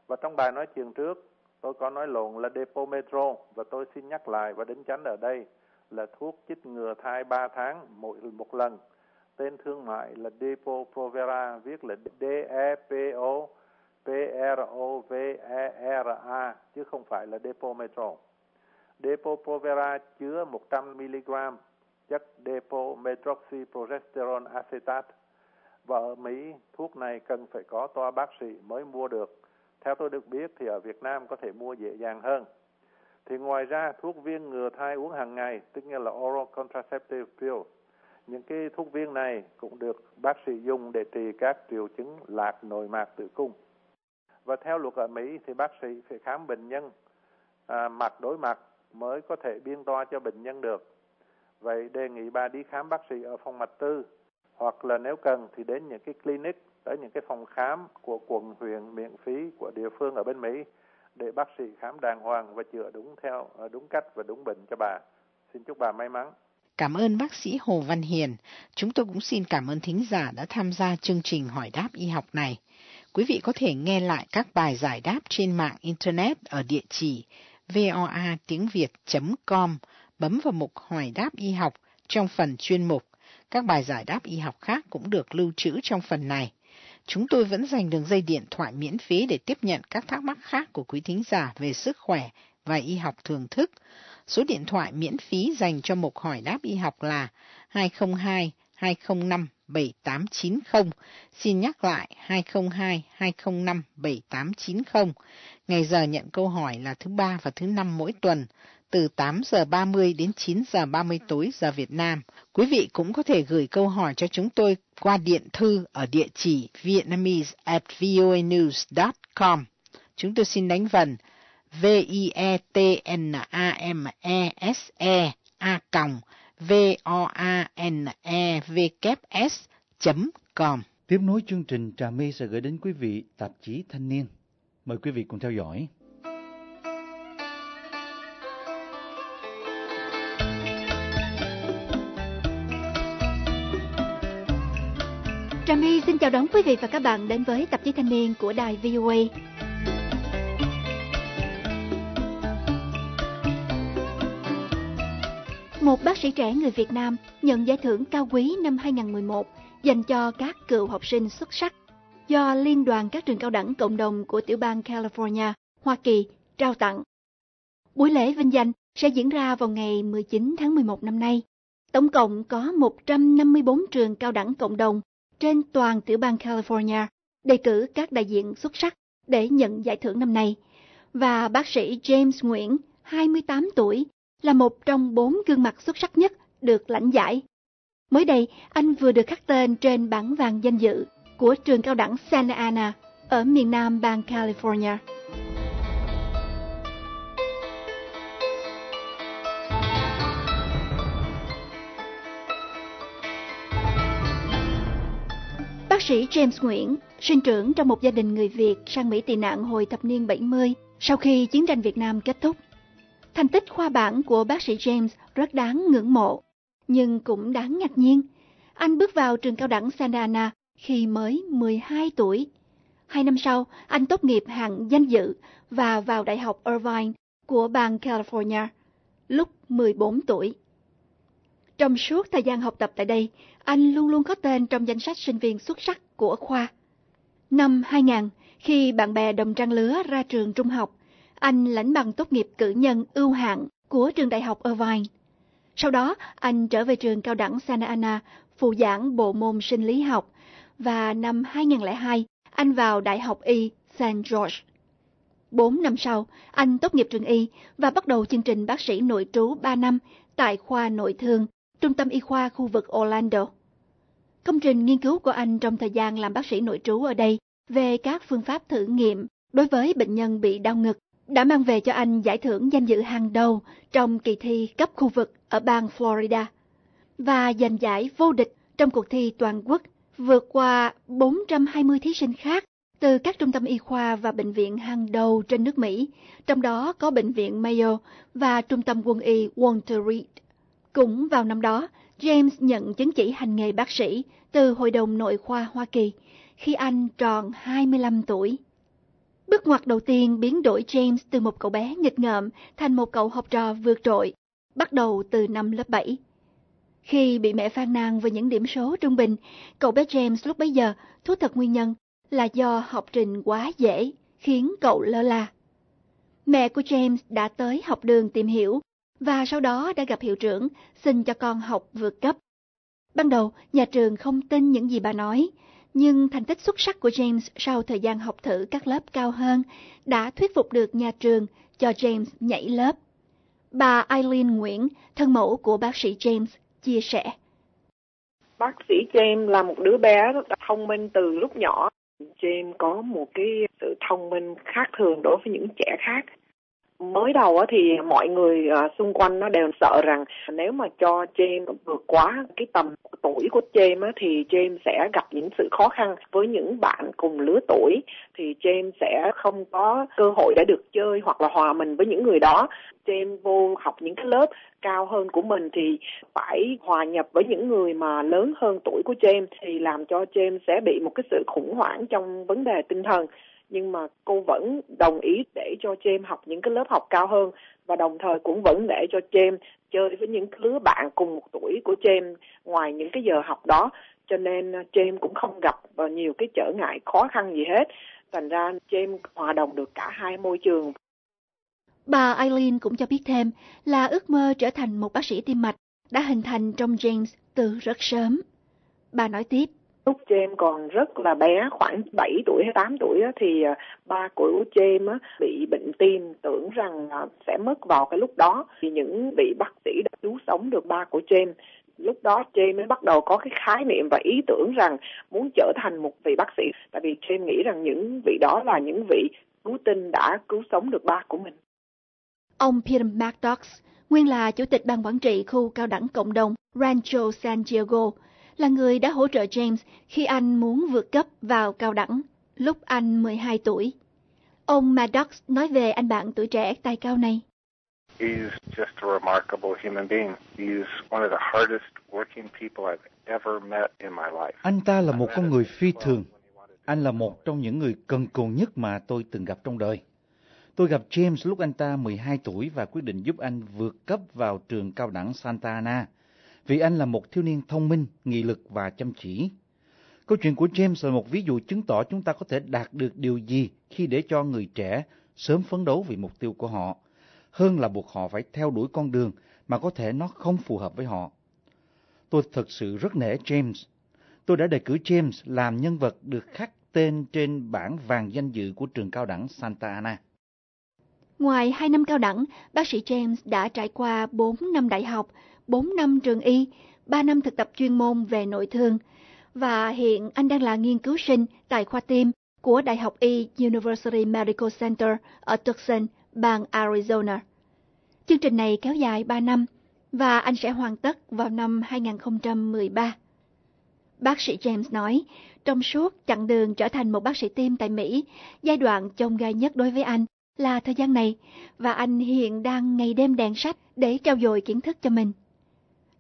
Và trong bài nói chuyện trước, tôi có nói lộn là Depo-Metro và tôi xin nhắc lại và đính chánh ở đây là thuốc chích ngừa thai 3 tháng mỗi một lần. Tên thương mại là Depo-Provera, viết là D-E-P-O P-R-O-V-E-R-A chứ không phải là Depo-Metro. Depo-Provera chứa 100mg chất Depo-Medroxyprogesterone acetate và ở Mỹ thuốc này cần phải có toa bác sĩ mới mua được. Theo tôi được biết thì ở Việt Nam có thể mua dễ dàng hơn. Thì ngoài ra thuốc viên ngừa thai uống hàng ngày, tức nghĩa là oral contraceptive pill. Những cái thuốc viên này cũng được bác sĩ dùng để trị các triệu chứng lạc nội mạc tử cung. Và theo luật ở Mỹ thì bác sĩ phải khám bệnh nhân à, mặt đối mặt mới có thể biên toa cho bệnh nhân được. Vậy đề nghị bà đi khám bác sĩ ở phòng mạch tư hoặc là nếu cần thì đến những cái clinic, tới những cái phòng khám của quận huyện miễn phí của địa phương ở bên Mỹ để bác sĩ khám đàng hoàng và chữa đúng theo ờ, đúng cách và đúng bệnh cho bà. Xin chúc bà may mắn. Cảm ơn bác sĩ Hồ Văn Hiền. Chúng tôi cũng xin cảm ơn thính giả đã tham gia chương trình hỏi đáp y học này. Quý vị có thể nghe lại các bài giải đáp trên mạng Internet ở địa chỉ voa tiếng Việt.com, bấm vào mục hỏi đáp y học trong phần chuyên mục. Các bài giải đáp y học khác cũng được lưu trữ trong phần này. Chúng tôi vẫn dành đường dây điện thoại miễn phí để tiếp nhận các thắc mắc khác của quý thính giả về sức khỏe và y học thường thức. Số điện thoại miễn phí dành cho mục hỏi đáp y học là 202 205 7890. Xin nhắc lại 202 205 7890. Ngày giờ nhận câu hỏi là thứ ba và thứ năm mỗi tuần từ 8 giờ 30 đến 9 giờ 30 tối giờ Việt Nam. Quý vị cũng có thể gửi câu hỏi cho chúng tôi qua điện thư ở địa chỉ vietnamese at voanews.com. Chúng tôi xin đánh vần V-I-E-T-N-A-M-E-S-E A còng V-O-A-N-E-W-S.com Tiếp nối chương trình Trà My sẽ gửi đến quý vị tạp chí Thanh niên. Mời quý vị cùng theo dõi. Xin chào đón quý vị và các bạn đến với tạp chí thanh niên của đài VOA. Một bác sĩ trẻ người Việt Nam nhận giải thưởng cao quý năm 2011 dành cho các cựu học sinh xuất sắc do Liên đoàn các trường cao đẳng cộng đồng của tiểu bang California, Hoa Kỳ trao tặng. Buổi lễ vinh danh sẽ diễn ra vào ngày 19 tháng 11 năm nay. Tổng cộng có 154 trường cao đẳng cộng đồng trên toàn tiểu bang California đề cử các đại diện xuất sắc để nhận giải thưởng năm nay. Và bác sĩ James Nguyễn, 28 tuổi, là một trong bốn gương mặt xuất sắc nhất được lãnh giải. Mới đây, anh vừa được khắc tên trên bảng vàng danh dự của trường cao đẳng Santa Ana ở miền nam bang California. Sĩ James Nguyễn, sinh trưởng trong một gia đình người Việt sang Mỹ tị nạn hồi thập niên 70 sau khi chiến tranh Việt Nam kết thúc. Thành tích khoa bảng của bác sĩ James rất đáng ngưỡng mộ, nhưng cũng đáng ngạc nhiên. Anh bước vào trường cao đẳng Santa Ana khi mới 12 tuổi. Hai năm sau, anh tốt nghiệp hạng danh dự và vào Đại học Irvine của bang California, lúc 14 tuổi. Trong suốt thời gian học tập tại đây, anh luôn luôn có tên trong danh sách sinh viên xuất sắc của khoa. Năm 2000, khi bạn bè đồng trang lứa ra trường trung học, anh lãnh bằng tốt nghiệp cử nhân ưu hạng của trường đại học Irvine. Sau đó, anh trở về trường cao đẳng Santa Ana, phụ giảng bộ môn sinh lý học, và năm 2002, anh vào Đại học Y St. George. Bốn năm sau, anh tốt nghiệp trường Y và bắt đầu chương trình bác sĩ nội trú 3 năm tại khoa nội thương, Trung tâm Y khoa khu vực Orlando. Công trình nghiên cứu của anh trong thời gian làm bác sĩ nội trú ở đây về các phương pháp thử nghiệm đối với bệnh nhân bị đau ngực đã mang về cho anh giải thưởng danh dự hàng đầu trong kỳ thi cấp khu vực ở bang Florida và giành giải vô địch trong cuộc thi toàn quốc vượt qua 420 thí sinh khác từ các trung tâm y khoa và bệnh viện hàng đầu trên nước Mỹ, trong đó có bệnh viện Mayo và trung tâm quân y Walter Reed. Cũng vào năm đó, James nhận chứng chỉ hành nghề bác sĩ từ Hội đồng Nội khoa Hoa Kỳ khi anh tròn 25 tuổi. Bước ngoặt đầu tiên biến đổi James từ một cậu bé nghịch ngợm thành một cậu học trò vượt trội, bắt đầu từ năm lớp 7. Khi bị mẹ phàn nàn về những điểm số trung bình, cậu bé James lúc bấy giờ thú thật nguyên nhân là do học trình quá dễ, khiến cậu lơ là. Mẹ của James đã tới học đường tìm hiểu và sau đó đã gặp hiệu trưởng xin cho con học vượt cấp. Ban đầu, nhà trường không tin những gì bà nói, nhưng thành tích xuất sắc của James sau thời gian học thử các lớp cao hơn đã thuyết phục được nhà trường cho James nhảy lớp. Bà Eileen Nguyễn, thân mẫu của bác sĩ James, chia sẻ. Bác sĩ James là một đứa bé rất là thông minh từ lúc nhỏ. James có một cái sự thông minh khác thường đối với những trẻ khác mới đầu thì mọi người à, xung quanh nó đều sợ rằng nếu mà cho James vượt quá cái tầm tuổi của James thì James sẽ gặp những sự khó khăn với những bạn cùng lứa tuổi thì James sẽ không có cơ hội để được chơi hoặc là hòa mình với những người đó. James vô học những cái lớp cao hơn của mình thì phải hòa nhập với những người mà lớn hơn tuổi của James thì làm cho James sẽ bị một cái sự khủng hoảng trong vấn đề tinh thần nhưng mà cô vẫn đồng ý để cho James học những cái lớp học cao hơn và đồng thời cũng vẫn để cho James chơi với những lứa bạn cùng một tuổi của James ngoài những cái giờ học đó cho nên ờ, James cũng không gặp nhiều cái trở ngại khó khăn gì hết thành ra James hòa đồng được cả hai môi trường Bà Eileen cũng cho biết thêm là ước mơ trở thành một bác sĩ tim mạch đã hình thành trong James từ rất sớm. Bà nói tiếp. Lúc James còn rất là bé, khoảng 7 tuổi hay 8 tuổi á, thì ờ, ba của James á, bị bệnh tim, tưởng rằng ờ, sẽ mất vào cái lúc đó. Thì những vị bác sĩ đã cứu sống được ba của James. Lúc đó James mới bắt đầu có cái khái niệm và ý tưởng rằng muốn trở thành một vị bác sĩ. Tại vì James nghĩ rằng những vị đó là những vị cứu tinh đã cứu sống được ba của mình. Ông Peter McDox, nguyên là chủ tịch ban quản trị khu cao đẳng cộng đồng Rancho San Diego, là người đã hỗ trợ James khi anh muốn vượt cấp vào cao đẳng lúc anh 12 tuổi. Ông Maddox nói về anh bạn tuổi trẻ tài cao này. He's just a remarkable human being. He's one of the hardest working people I've ever met in my life. Anh ta là một con người phi thường. Anh là một trong những người cần cù nhất mà tôi từng gặp trong đời. Tôi gặp James lúc anh ta 12 tuổi và quyết định giúp anh vượt cấp vào trường cao đẳng Santa Ana vì anh là một thiếu niên thông minh, nghị lực và chăm chỉ. Câu chuyện của James là một ví dụ chứng tỏ chúng ta có thể đạt được điều gì khi để cho người trẻ sớm phấn đấu vì mục tiêu của họ, hơn là buộc họ phải theo đuổi con đường mà có thể nó không phù hợp với họ. Tôi thật sự rất nể James. Tôi đã đề cử James làm nhân vật được khắc tên trên bảng vàng danh dự của trường cao đẳng Santa Ana. Ngoài hai năm cao đẳng, bác sĩ James đã trải qua 4 năm đại học, 4 năm trường y, 3 năm thực tập chuyên môn về nội thương, và hiện anh đang là nghiên cứu sinh tại khoa tim của Đại học Y University Medical Center ở Tucson, bang Arizona. Chương trình này kéo dài 3 năm và anh sẽ hoàn tất vào năm 2013. Bác sĩ James nói, trong suốt chặng đường trở thành một bác sĩ tim tại Mỹ, giai đoạn chông gai nhất đối với anh là thời gian này và anh hiện đang ngày đêm đèn sách để trao dồi kiến thức cho mình.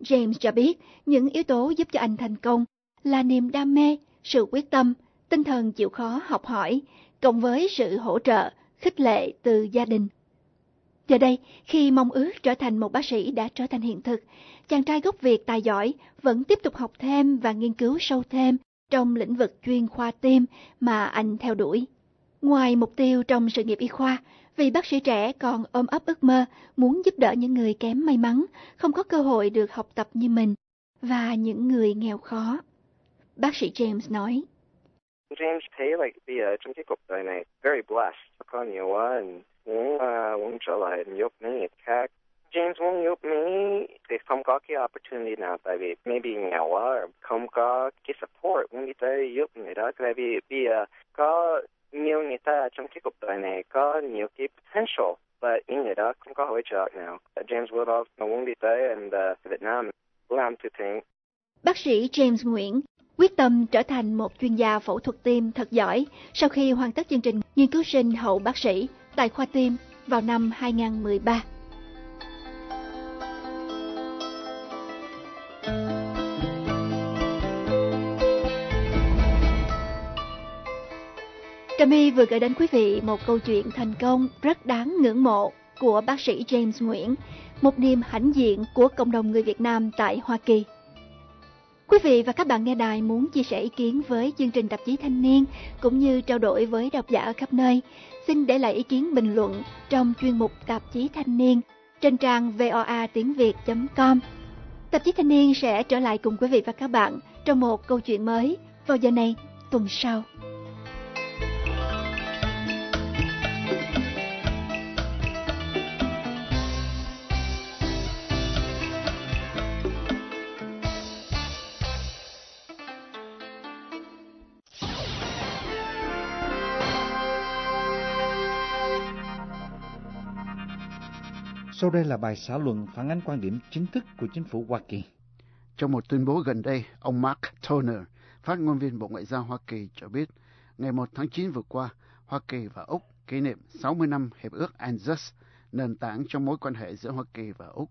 James cho biết những yếu tố giúp cho anh thành công là niềm đam mê, sự quyết tâm, tinh thần chịu khó học hỏi, cộng với sự hỗ trợ, khích lệ từ gia đình. Giờ đây, khi mong ước trở thành một bác sĩ đã trở thành hiện thực, chàng trai gốc Việt tài giỏi vẫn tiếp tục học thêm và nghiên cứu sâu thêm trong lĩnh vực chuyên khoa tim mà anh theo đuổi. Ngoài mục tiêu trong sự nghiệp y khoa, vì bác sĩ trẻ còn ôm ấp ước mơ muốn giúp đỡ những người kém may mắn, không có cơ hội được học tập như mình, và những người nghèo khó. Bác sĩ James nói. James thấy like bây giờ trong cái cuộc đời này very blessed, có nhiều quá, muốn uh, muốn trở lại giúp những người khác. James muốn giúp Mỹ thì không có cái opportunity nào tại vì maybe nghèo quá, không có cái support muốn đi tới giúp người đó. Tại vì bây giờ có nhiều người ta trong cái cuộc đời này có nhiều cái potential và những người đó không có hỗ trợ nào. James Woodall mà muốn đi tới and, uh, Việt Nam làm thứ thiện. Bác sĩ James Nguyễn quyết tâm trở thành một chuyên gia phẫu thuật tim thật giỏi sau khi hoàn tất chương trình nghiên cứu sinh hậu bác sĩ tại khoa tim vào năm 2013. Trà My vừa gửi đến quý vị một câu chuyện thành công rất đáng ngưỡng mộ của bác sĩ James Nguyễn, một niềm hãnh diện của cộng đồng người Việt Nam tại Hoa Kỳ. Quý vị và các bạn nghe đài muốn chia sẻ ý kiến với chương trình tạp chí thanh niên cũng như trao đổi với độc giả ở khắp nơi, xin để lại ý kiến bình luận trong chuyên mục tạp chí thanh niên trên trang voa tiếng việt.com. Tạp chí thanh niên sẽ trở lại cùng quý vị và các bạn trong một câu chuyện mới vào giờ này tuần sau. Sau đây là bài xã luận phản ánh quan điểm chính thức của chính phủ Hoa Kỳ. Trong một tuyên bố gần đây, ông Mark Toner, phát ngôn viên Bộ Ngoại giao Hoa Kỳ cho biết, ngày 1 tháng 9 vừa qua, Hoa Kỳ và Úc kỷ niệm 60 năm Hiệp ước ANZUS, nền tảng trong mối quan hệ giữa Hoa Kỳ và Úc,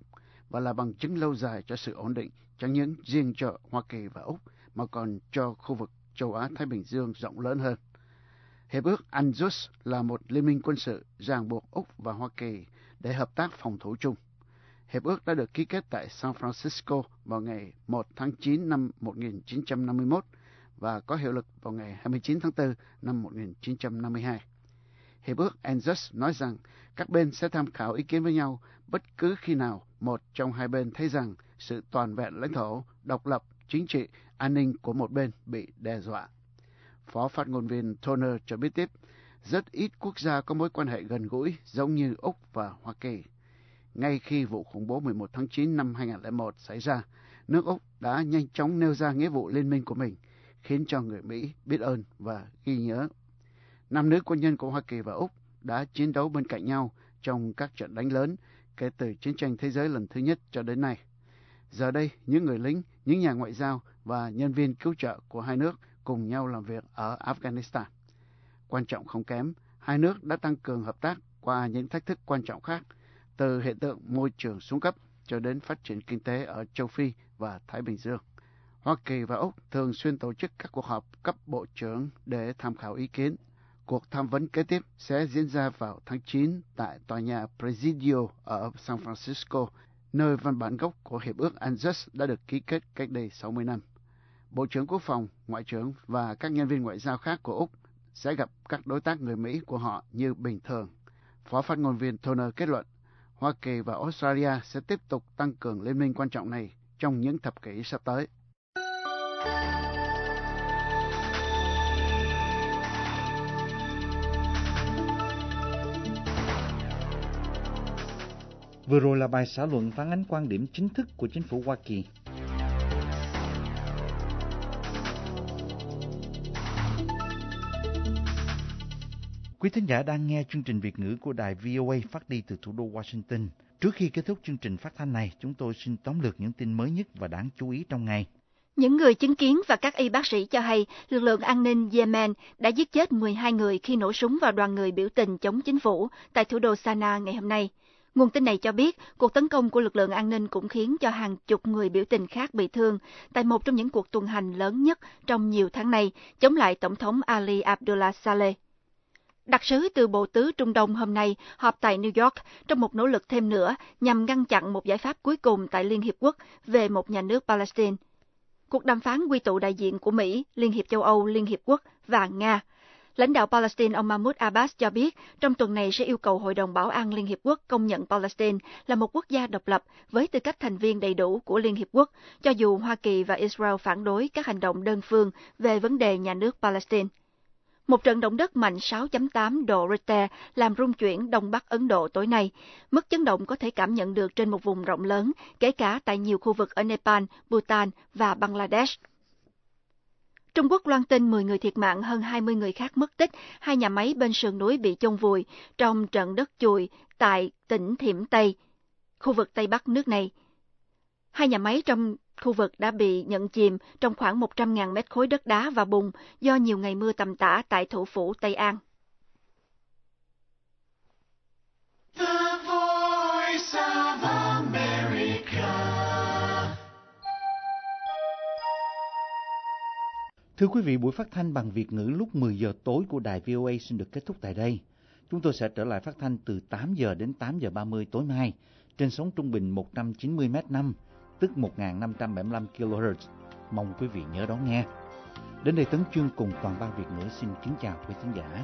và là bằng chứng lâu dài cho sự ổn định chẳng những riêng cho Hoa Kỳ và Úc, mà còn cho khu vực châu Á-Thái Bình Dương rộng lớn hơn. Hiệp ước ANZUS là một liên minh quân sự ràng buộc Úc và Hoa Kỳ để hợp tác phòng thủ chung. Hiệp ước đã được ký kết tại San Francisco vào ngày 1 tháng 9 năm 1951 và có hiệu lực vào ngày 29 tháng 4 năm 1952. Hiệp ước ANZUS nói rằng các bên sẽ tham khảo ý kiến với nhau bất cứ khi nào một trong hai bên thấy rằng sự toàn vẹn lãnh thổ, độc lập, chính trị, an ninh của một bên bị đe dọa. Phó phát ngôn viên Toner cho biết tiếp, rất ít quốc gia có mối quan hệ gần gũi giống như Úc và Hoa Kỳ. Ngay khi vụ khủng bố 11 tháng 9 năm 2001 xảy ra, nước Úc đã nhanh chóng nêu ra nghĩa vụ liên minh của mình, khiến cho người Mỹ biết ơn và ghi nhớ. Năm nữ quân nhân của Hoa Kỳ và Úc đã chiến đấu bên cạnh nhau trong các trận đánh lớn kể từ chiến tranh thế giới lần thứ nhất cho đến nay. Giờ đây, những người lính, những nhà ngoại giao và nhân viên cứu trợ của hai nước cùng nhau làm việc ở Afghanistan. Quan trọng không kém, hai nước đã tăng cường hợp tác qua những thách thức quan trọng khác, từ hiện tượng môi trường xuống cấp cho đến phát triển kinh tế ở châu Phi và Thái Bình Dương. Hoa Kỳ và Úc thường xuyên tổ chức các cuộc họp cấp bộ trưởng để tham khảo ý kiến. Cuộc tham vấn kế tiếp sẽ diễn ra vào tháng 9 tại tòa nhà Presidio ở San Francisco, nơi văn bản gốc của Hiệp ước ANZUS đã được ký kết cách đây 60 năm. Bộ trưởng Quốc phòng, Ngoại trưởng và các nhân viên ngoại giao khác của Úc sẽ gặp các đối tác người Mỹ của họ như bình thường. Phó phát ngôn viên Toner kết luận, Hoa Kỳ và Australia sẽ tiếp tục tăng cường liên minh quan trọng này trong những thập kỷ sắp tới. Vừa rồi là bài xã luận phản ánh quan điểm chính thức của chính phủ Hoa Kỳ. Quý thính giả đang nghe chương trình Việt ngữ của đài VOA phát đi từ thủ đô Washington. Trước khi kết thúc chương trình phát thanh này, chúng tôi xin tóm lược những tin mới nhất và đáng chú ý trong ngày. Những người chứng kiến và các y bác sĩ cho hay lực lượng an ninh Yemen đã giết chết 12 người khi nổ súng vào đoàn người biểu tình chống chính phủ tại thủ đô Sanaa ngày hôm nay. Nguồn tin này cho biết cuộc tấn công của lực lượng an ninh cũng khiến cho hàng chục người biểu tình khác bị thương tại một trong những cuộc tuần hành lớn nhất trong nhiều tháng nay chống lại Tổng thống Ali Abdullah Saleh. Đặc sứ từ Bộ Tứ Trung Đông hôm nay họp tại New York trong một nỗ lực thêm nữa nhằm ngăn chặn một giải pháp cuối cùng tại Liên Hiệp Quốc về một nhà nước Palestine. Cuộc đàm phán quy tụ đại diện của Mỹ, Liên hiệp châu Âu, Liên hiệp quốc và Nga. Lãnh đạo Palestine ông Mahmoud Abbas cho biết trong tuần này sẽ yêu cầu Hội đồng Bảo an Liên Hiệp Quốc công nhận Palestine là một quốc gia độc lập với tư cách thành viên đầy đủ của Liên Hiệp Quốc, cho dù Hoa Kỳ và Israel phản đối các hành động đơn phương về vấn đề nhà nước Palestine. Một trận động đất mạnh 6.8 độ Richter làm rung chuyển Đông Bắc Ấn Độ tối nay. Mức chấn động có thể cảm nhận được trên một vùng rộng lớn, kể cả tại nhiều khu vực ở Nepal, Bhutan và Bangladesh. Trung Quốc loan tin 10 người thiệt mạng, hơn 20 người khác mất tích, hai nhà máy bên sườn núi bị chôn vùi trong trận đất chùi tại tỉnh Thiểm Tây, khu vực Tây Bắc nước này. Hai nhà máy trong khu vực đã bị nhận chìm trong khoảng 100.000 mét khối đất đá và bùn do nhiều ngày mưa tầm tã tại thủ phủ Tây An. The Voice of America. Thưa quý vị, buổi phát thanh bằng Việt ngữ lúc 10 giờ tối của đài VOA xin được kết thúc tại đây. Chúng tôi sẽ trở lại phát thanh từ 8 giờ đến 8 giờ 30 tối mai trên sóng trung bình 190 m 5 tức 1575 kHz. Mong quý vị nhớ đón nghe. Đến đây Tấn Chương cùng toàn ban Việt ngữ xin kính chào quý khán giả.